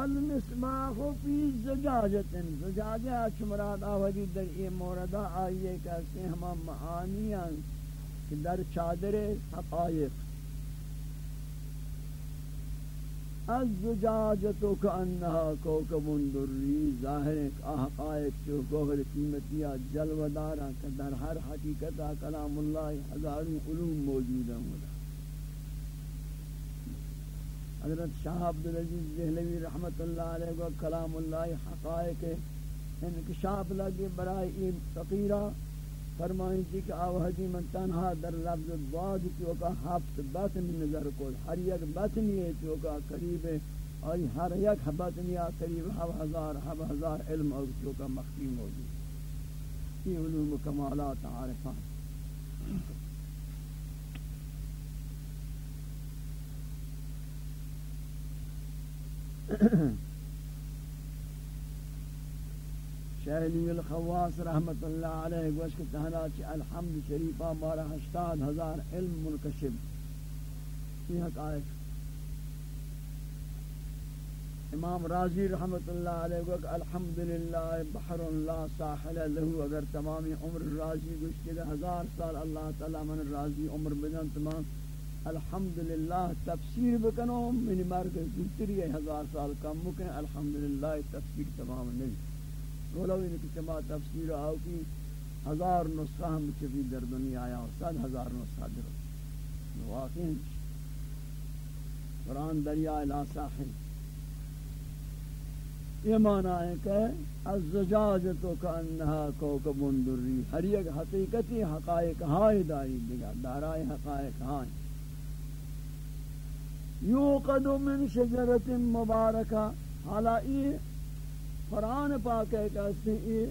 المصباح فی زجاجت زجاجہ چمراد آوری در یہ موردہ آئیے کہتے ہیں ہم معانی در چادر حقائق۔ الزجاجتو کانها کوکب دری ظاہر ایک حقائق جو گوہر قیمتیہ جلوہ دارا کہ در ہر حقیقتا کلام اللہ ہزاروں علوم موجود ہیں۔ حضرت شاہ عبدالعزیز دہلوی رحمت اللہ علیہ کو کلام اللہ حقائق انکشاف لگے برائے فقیرہ فرمائیں جی کہ آوہدی من تنہا در لفظ بعد چوکا ہفت بطن نظر کو ہر یک بطن یہ چوکا قریب آئی ہر یک بطن یا قریب ہو ہزار ہو ہزار علم اور چوکا مخفی موجود۔ یہ علوم کمالات عارفان۔ شہلی الخواس رحمت اللہ علیہ گوش کے تہنا چی الحمد شریفہ مارا ہشتاد ہزار علم منکشب یہ حقائق امام راضی رحمت اللہ علیہ گوش الحمدللہ بحر لا ساحل لہو۔ اگر تمامی عمر راضی گوش کے ہزار سال اللہ تعالی من راضی عمر بدن، تمام الحمدللہ تفسیر بکنو، منی مرگ دوتری ہزار سال کم مکن الحمدللہ تفسیر تمام نہیں۔ ولو ان کی چما تفسیر آو کی ہزار نسخہ ہم چفی در دنیا آیا صد ہزار نسخہ در واقعی قرآن دریا لا ساحل یہ معنی ہے کہ الزجاجتو کا انہا کوکب دری ہر یک حقیقتی حقائق ہائی داری دیگا دارائے حقائق ہائی یوقد من شجرت مبارکہ۔ حالا یہ قرآن پاک ہے کہ یہ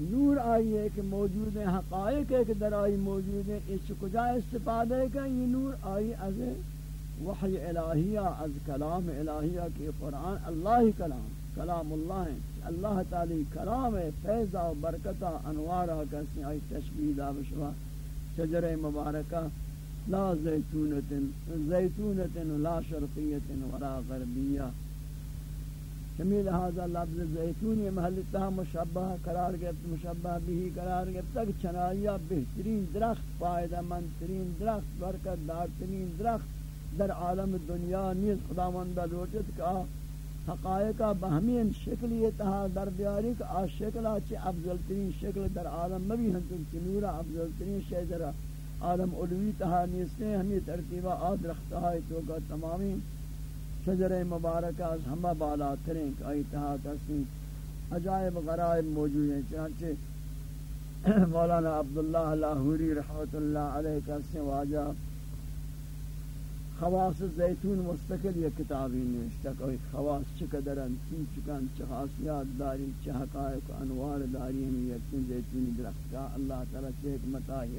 نور آئی ہے کہ موجود ہیں، حقائق ہے کہ در آئی موجود ہیں۔ اس کجا استفادہ ہے کہ یہ نور آئی از وحی الہیہ، از کلام الہیہ کہ قرآن، اللہ کلام کلام اللہ ہے۔ اللہ تعالی کلام ہے فیضہ و برکتہ انوارہ کسی آئی تشبیح دا بشوا شجر مبارکہ۔ لا زیتونت زیتونت لا شرقیت ولا غربیہ۔ ہمیں لہذا لفظ زیتون یہ محل مشبہ قرار گرفت، مشبہ بھی قرار گرفت۔ تک چنائیہ بہترین درخت فائدہ مند ترین درخت، برکت دار ترین درخت در عالم دنیا نیز خدا مندہ لوٹت کا حقائقہ بہمین شکل یہ تہا در بیاری کہ آ شکل آچے افضل ترین شکل در عالم مبی ہنچن چنورا افضل ترین شکل عالم علوی تہا نیز سے ہمیں ترتیبہ آد رکھتا ہے، تو کا تمامی شجر مبارکہ از ہمہ بالا ترین کہ آئی تہا کسی عجائب غرائب موجود ہیں۔ چنانچہ مولانا عبداللہ لاہوری رحمت اللہ علیہ کسی واجہ خواص زیتون مستقل یہ کتابی نوشتا کوئی خواص چقدرن، چین چکن چه خاصیات داری چه حقائق انوار داری، ہمیں یکن زیتونی درخت کا اللہ تعالی چه حکمت آئی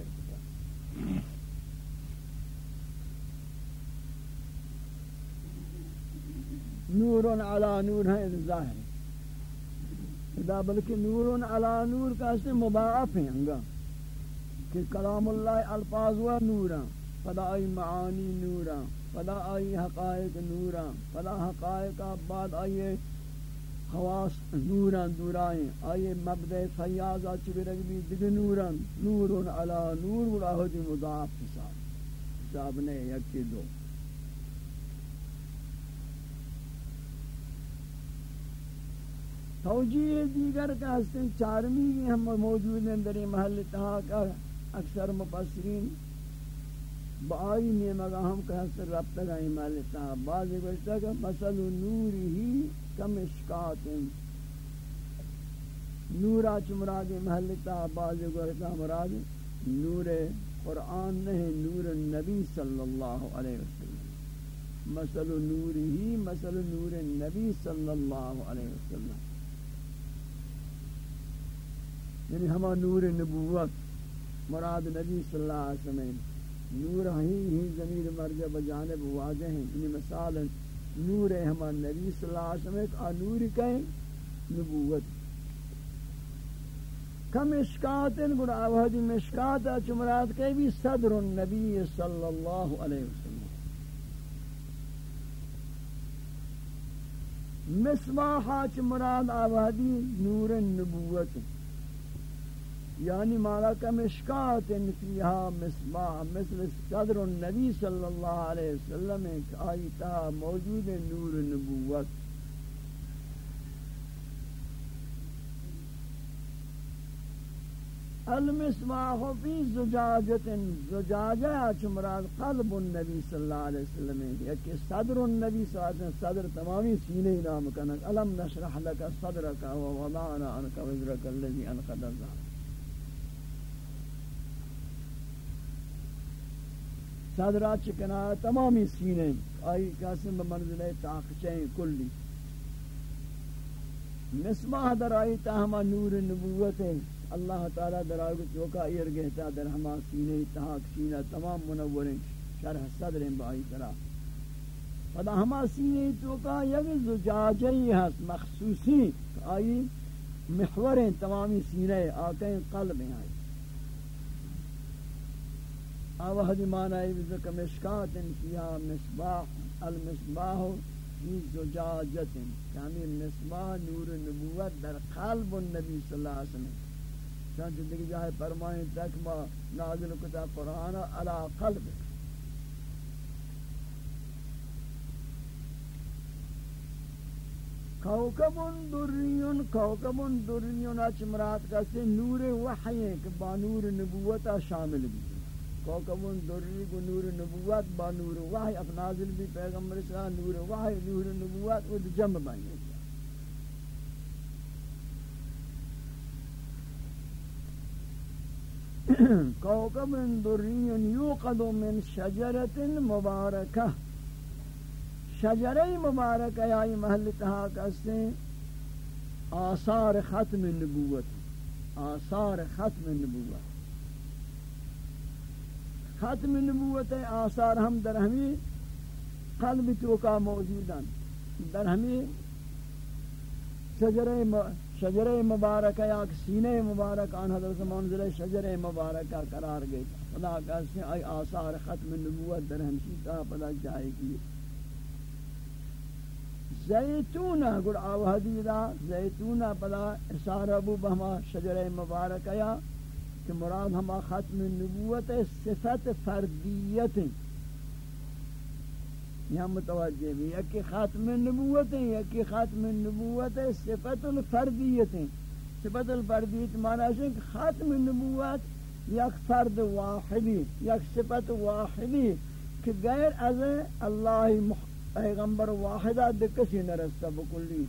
ہے نور نور ہے ظاہر خدا بلکہ نور علی نور کا اس مضاعف ہے انگا کہ کلام اللہ الفاظ و نورا، فلا ای معانی نورا، فلا ای حقائق نورا، فلا حقائق بعد آئیے خواص نورا دورائیں آئیے مبدع فیاضہ چبرگ بھی دگ نورا نور علی نور وراہد مضاعف حساب. حساب نے یک دو. توجیہ دیگر کا ہستے چارمی کی ہم موجود ہیں در محل تہا کا اکثر مفسرین. با آئی نیمگا ہم کہ سر رب تک آئی مالتا بعضی گوشتا کہ مثل نوری ہی کم اشکات نورا چمراد محلتا بعضی گوشتا مراد نور قرآن نہیں، نور النبی صلی اللہ علیہ وسلم۔ مثل نوری ہی مثل نور النبی صلی اللہ علیہ وسلم۔ یعنی ہما نور نبوت مراد نبی صلی اللہ علیہ وسلم۔ نور ہی ہی ضمیر مرجع بجانب واضح ہیں۔ یعنی مثال نور ہما نبی صلی اللہ علیہ وسلم کا نور کہیں نبوت۔ کم اشکات ان گڑا آوہدی مشکات چمرات کہیں بھی صدر النبی صلی اللہ علیہ وسلم۔ مصباحا چمرات آوہدی نور النبوت یعنی مالا کا مشکات فیہا مصباح مثل صدر النبی صلی اللہ علیہ وسلم ایک آیتا موجود نور نبوت. المصباح فی زجاجت، زجاجہ چمراد قلب النبی صلی اللہ علیہ وسلم یکی صدر النبی صلی اللہ علیہ وسلم، صدر تمامی سینے نام کنک علم نشرح لکا صدرکا ووضعنا عنکا وزرکا اللذی انقدر ذات صدرات چکنا تمامی سینے آئی قسم بمنزل تاخچیں کلی۔ مصباح در آئی تاہما نور نبوت ہے اللہ تعالی در آئی چوکا ارگہتا در ہما سینے تاک سینہ تمام منوریں شرح صدریں بائی طرح۔ فدا ہما سینے چوکا یک زجاجی ہے مخصوصی۔ آئی محوریں تمامی سینے آکیں قلب ہیں آئی۔ آوہد معنی بذک مشکات فیہا مصباح، المصباح فی زجاجت کامی مصباح نور نبوت در قلب النبی صلی اللہ علیہ وسلم۔ چانچہ دیکھ جائے فرمائیں تک ما نازل کتا قرآن علا قلب۔ کوکب دریون کوکب دریون، اچ مراد کسی نور وحی ہے کہ با نور نبوتا شامل بھی۔ کوکبون دری کو نور نبوت با نور وحی. اپ نازل بھی پیغمبر صلی اللہ نور وحی، نور نبوت وہ جمع بنے کوکب دری یوقد من شجرت مبارکہ۔ شجرہ مبارکہ یا محل تہا کسے آثار ختم نبوت۔ آثار ختم نبوت۔ ختم نبوت آثار ہم در ہمیں قلب تو کا موجودن در ہمیں شجرہ شجرہ مبارکہ یا سینہ مبارک آن حضرت منزل شجرہ مبارکہ قرار گئی خدا کہتے ہیں آئی آثار ختم نبوت در ہمشی تا پدا جائے گی۔ زیتونہ گر آوہدی زیتونہ پدا اثار ابو بہما شجرہ مبارکہ یا کہ مراد ہما ختم نبوت ہے صفت فردیت یہاں متوجہ بھی یکی ختم نبوت ہے یکی ختم نبوت ہے صفت الفردیت ہے صفت الفردیت معنی ہے کہ ختم نبوت یک فرد واحدی یک صفت واحدی کہ غیر از اللہ پیغمبر واحدہ دکسی نرستا بکلی۔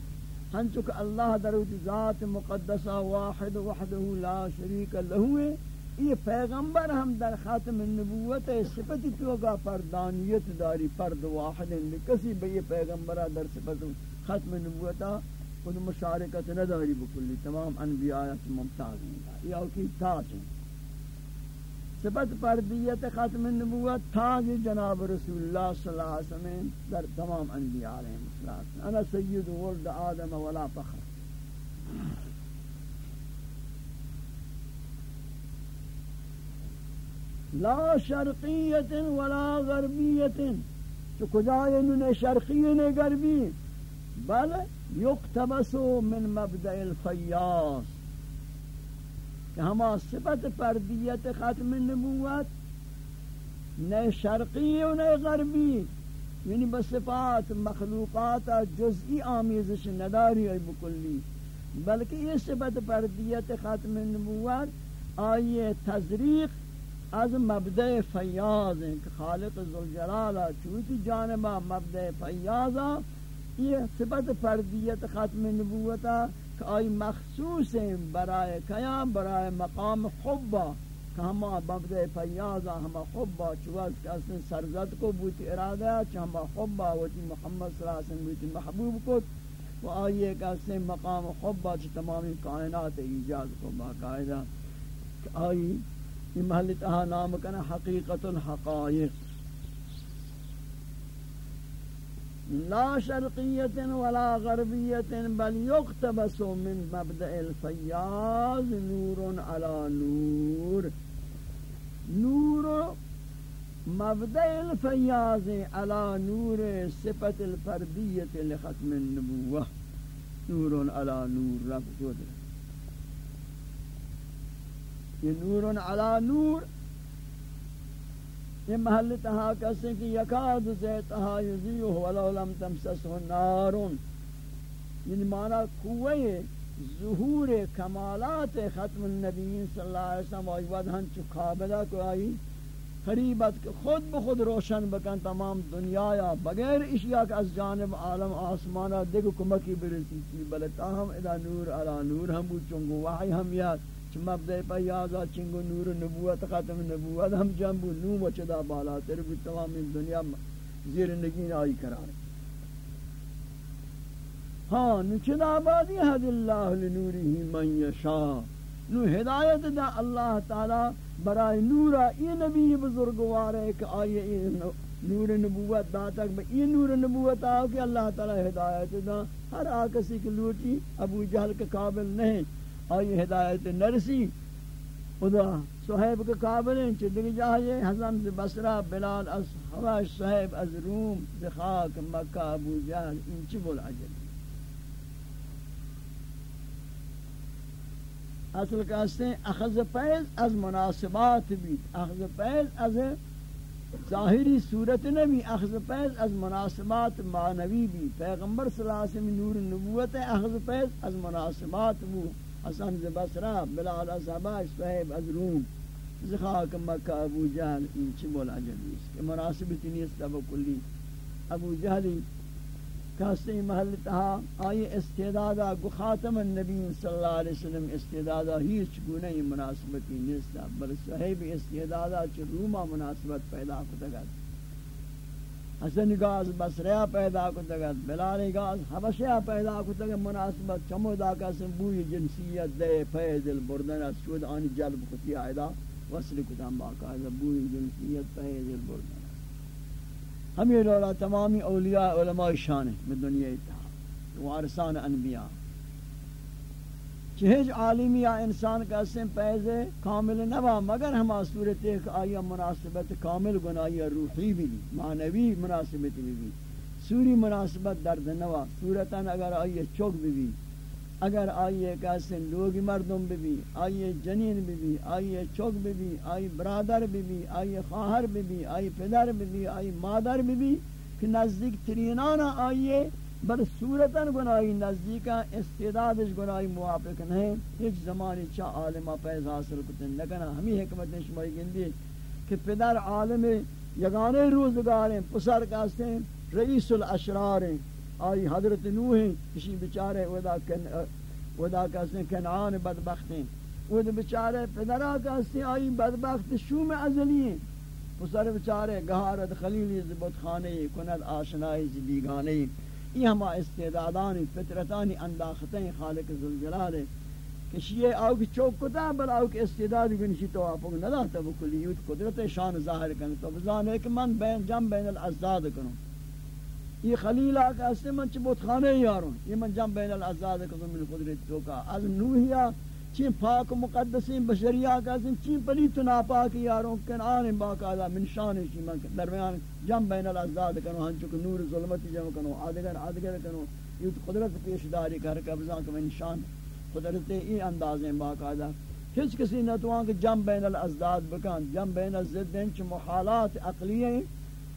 ہنچو کہ اللہ دروت ذات مقدسہ واحد وحدہ لا شریک لہو ہے، یہ پیغمبر ہم در خاتم النبوت صفت تو کا پردانیت داری، پرد واحد کسی بھی یہ پیغمبر در صفت ختم النبوت خود مشارکت نداری بکلی، تمام انبیاء ممتاز ہیں۔ یہ اوکی تاج ہیں۔ صفت پردیت ختم النبوت تاج جناب رسول اللہ صلی اللہ علیہ وسلم در تمام انبیاء علیہ السلام انا سید ولد آدم ولا فخر۔ لا شرقیت ولا غربیت۔ تو کجای انہوں شرقی نے غربی؟ بل یقتبسو من مبدع الفیاس کہ ہما صفت پردیت ختم نبوت نئے شرقی و نئے غربی. یعنی بصفات مخلوقات جزئی آمیزش نداری ہے بکلی. بلکہ یہ صفت پردیت ختم نبوت آئیے تذریق از مبدع فیاض ہیں کہ خالق ذوالجلالہ چوتی جانبہ مبدع فیاضا یہ صفت فردیت ختم نبوتا کہ آئی مخصوص ہیں برائے قیام، برائے مقام حبا کہ ہما مبدع فیاضا ہما حبا چوز کہ اصلا سرزد کو بوتی ارادہ چھ ہما حبا وتی محمد صلی اللہ علیہ وسلم بوتی محبوب کو وہ آئیے کہ اصلا مقام حبا چھ تمامی کائنات ایجاد کو باقاعدہ آئی، یہ محل تہا نام کنا حقیقت الحقائق۔ لا شرقیت ولا غربیت بل یقتبس من مبدع الفیاض نور على نور. نور مبدع الفیاض على نور صفت الفردیت لختم النبوة. نور على نور رب یہ نور علی نور یہ محل تہا کسے کہ یکاد سے تہا ولو لم تمسسہ نار یعنی معنی قوے ظہور کمالات ختم النبیین صلی اللہ علیہ وسلم آئی ود ہن چو قابلہ کو آئی. قریبت کہ خود بخود روشن بکن تمام دنیا یا بغیر اشیاء کہ از جانب عالم آسمانہ دیکھ کمکی برسی تھی بلے تاہم ادا نور علا نور ہم بود چونگو وحی ہم یاد. چھ مبدع پا یازا چنگو نور نبوت، ختم نبوت، ہم جنبو نوم و چدا بالا تر بھی تمام دنیا زیر نگین آئی کرارے ہاں نو چدا بادی حد اللہ لنوری من یشا۔ نو ہدایت دا اللہ تعالی برای نورا یہ نبی بزرگوار ہے کہ آئیے نور نبوت دا تک با یہ نور نبوت آو کہ اللہ تعالی ہدایت دا۔ ہر آکسی کی لوٹی ابو جہل کے قابل نہیں۔ آئی ہدایت نرسی۔ خدا صحیب کے قابل ہیں چدر جاہیے حضم سے بسرہ بلال از حواش صحیب از روم بخاک مکہ، ابو جہل انچی بول عجل اصل کہتے ہیں اخذ پیز از مناسبات بھی، اخذ پیز از ظاہری صورت نبی، اخذ پیز از مناسبات معنوی بھی۔ پیغمبر صلی اللہ علیہ وسلم نور نبوت اخذ پیز از مناسبات بھی حسن ز بصرہ بلال اصحابہ صحیب از روم. زخاک مکہ ابو جہل این چی بولا جلیس کہ مناسبتی نیست ابو کلی. ابو جہلی کہستے محل تہا آئی استعدادا، گو خاتم النبی صلی اللہ علیہ وسلم استعدادا ہیچ گناہی مناسبتی نیست. بل صحیب استعدادا چی روما مناسبت پیدا کتا گا حسن گاز بسریا پیدا کو تگت بلال گاز حبشیا پیدا کو تگت مناسبت چمو دا کسن بوی جنسیت دے فیض البردن از شود آنی جلب کتی آئیدا، وصل کتام باقاعدہ بوی جنسیت فیض البردن۔ ہم یہ لولا تمامی اولیاء علماء شان ہیں میں دنیا اتحا وارثان انبیاء۔ چہج عالمی یا انسان کا اسم پیز کامل نوا مگر ہما صورت ایک آیا مناسبت کامل گنائی روحی بھی معنوی مناسبت بھی بھی سوری مناسبت درد نوا صورتاً اگر آئیے چوک بھی بھی اگر آئیے کیسے لوگ، مردم بھی بھی آئیے جنین بھی بھی آئیے چوک بھی بھی آئی برادر بھی بھی آئیے خواہر بھی بھی آئی پدر بھی بھی آئی مادر بھی بھی کہ نزدیک ترینانا آئیے بل صورتاً گناہی نزدیکا استعدادش گناہی موافق نہیں ہیچ زمانی چا عالمہ پیز حاصل کتن لکنا ہمیں حکمت نشمائی گندی کہ پدر عالم یگانے روزگار ہیں پسر کہتے ہیں رئیس الاشرار ہیں آئی حضرت نوح ہیں کسی بچارے ودا, کن ودا کہتے ہیں کنعان بدبخت ہیں ودا بچارے پدرہ کہتے ہیں آئی بدبخت شوم ازلی ہیں۔ پسر بچارے گہارت خلیلی زبت خانے کند آشنائی زبیگانے ہیں یہ ہما استعدادانی، فطرتانی انداختیں خالق زلجلال ہے۔ کہ شیئے آو کی چوک کتا بل آو کی استعداد گنشی تو آپ ندا تا بکلی قدرت شان ظاہر کرنے۔ تو بزانے کہ من بین جم بین الازداد کروں۔ یہ خلیل آکا اس اسے من چبوت بہت خانے یاروں۔ یہ من جم بین الازداد کروں، من قدرت تو کا از نوحیہ چین پاک مقدسین بشریہ کا سن، چین پلیت و ناپاک یاروں، کنعان باقاعدہ من شان چین من درمیان جم بین الازداد کنو ہن چکو نور ظلمتی جم کنو، آدگر آدگر کنو یہ قدرت پیش داری کر قبضان کہ من شان قدرت ای اندازیں باقاعدہ کس کسی نہ تو کہ جم بین الازداد بکن جم بین الزدین چ محالات عقلیہ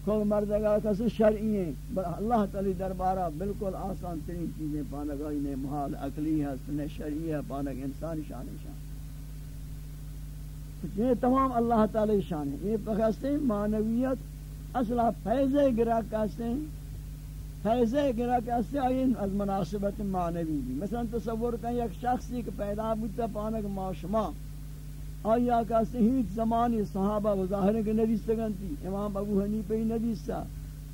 کوئی مردگا کسی شرعی ہیں۔ اللہ تعالی دربارہ بالکل آسان ترین چیزیں پانگائی نے، محال عقلی ہے، سن شرعی ہے پانگ انسانی شان شان یہ تمام اللہ تعالی شان ہے۔ یہ بخشتے ہیں، معنویت اصلا فیض گرا کہتے ہیں فیض گرا کہتے ہیں از مناسبت معنوی بھی۔ مثلا تصور کریں ایک شخصی کہ پیدا بودتا پانک معاشمہ آیا کہتے ہیں زمانی صحابہ و ظاہر کے نبی سگنتی امام ابو حنیفہ نبی سا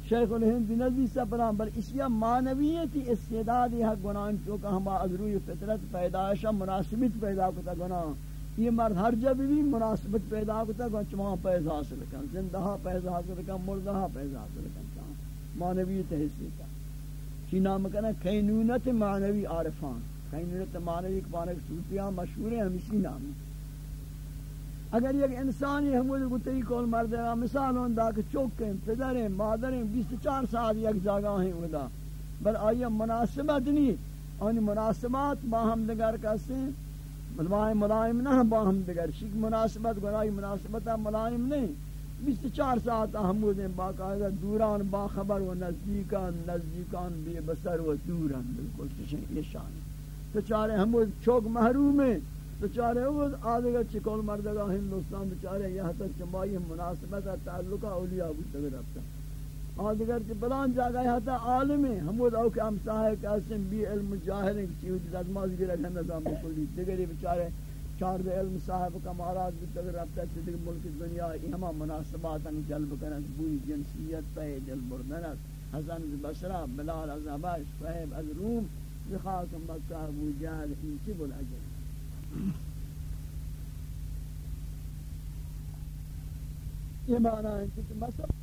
شیخ الہند نبی سا پرام بل اسیا معنویتی استعداد حق گناہ چوکا ہما از روی فطرت پیدایشا مناسبت پیدا کتا گناہ۔ یہ مرد ہر جب بھی مناسبت پیدا کرتا ہے کہ وہاں پیز حاصل کن، زندہ پیز حاصل کن، مردہ پیز حاصل کن۔ معنویت حصے کا کی نام کنا خینونت معنوی عارفان۔ خینونت معنوی پانک صوفیاں مشہور ہیں ہمیشی نام اگر یک انسانی ہمود گتری کول مرد ہے، مثال ہوں دا کہ چوکیں، پدریں، مادریں بیس چار سال یک جاگہ ہیں ادا بل آئیے مناسبت نہیں آنی مناسبات باہم دگر کسے ہیں۔ ملائم ملائم نہ باہم دیگر شک مناسبت، گناہی مناسبت ملائم نہیں۔ بیس چار ساعت احمود ہیں باقاعدہ دوران باخبر و نزدیکان نزدیکان بے بسر و دوران۔ بالکل تشن یہ شان تو چارے حمود چوک محروم ہیں۔ تو چارے وہ آدھگر چکول مردگا ہندوستان تو چارے یہاں تک چمائی مناسبت ہے تعلقہ اولیاء بود تگر رفتا آدھگر چی بلان جاگا ہے تا عالم ہے۔ ہمود او کہ امسا ہے کہ اسم بی علم جاہر ہے کہ چیوٹی دازماز گرہ گھن نظام بکلی دیگری بچارے چار دے علم صاحب کا مہاراج بھی تگر رابطہ چی دیگر ملک دنیا ہی ہما مناسبات ان جلب کرن بوئی جنسیت پہ دل بردنت حسن بسرہ بلال از عباش فہب از روم، زخاک مکہ، ابو جہل ان چی بول اجل یہ معنی ہے کہ مثلا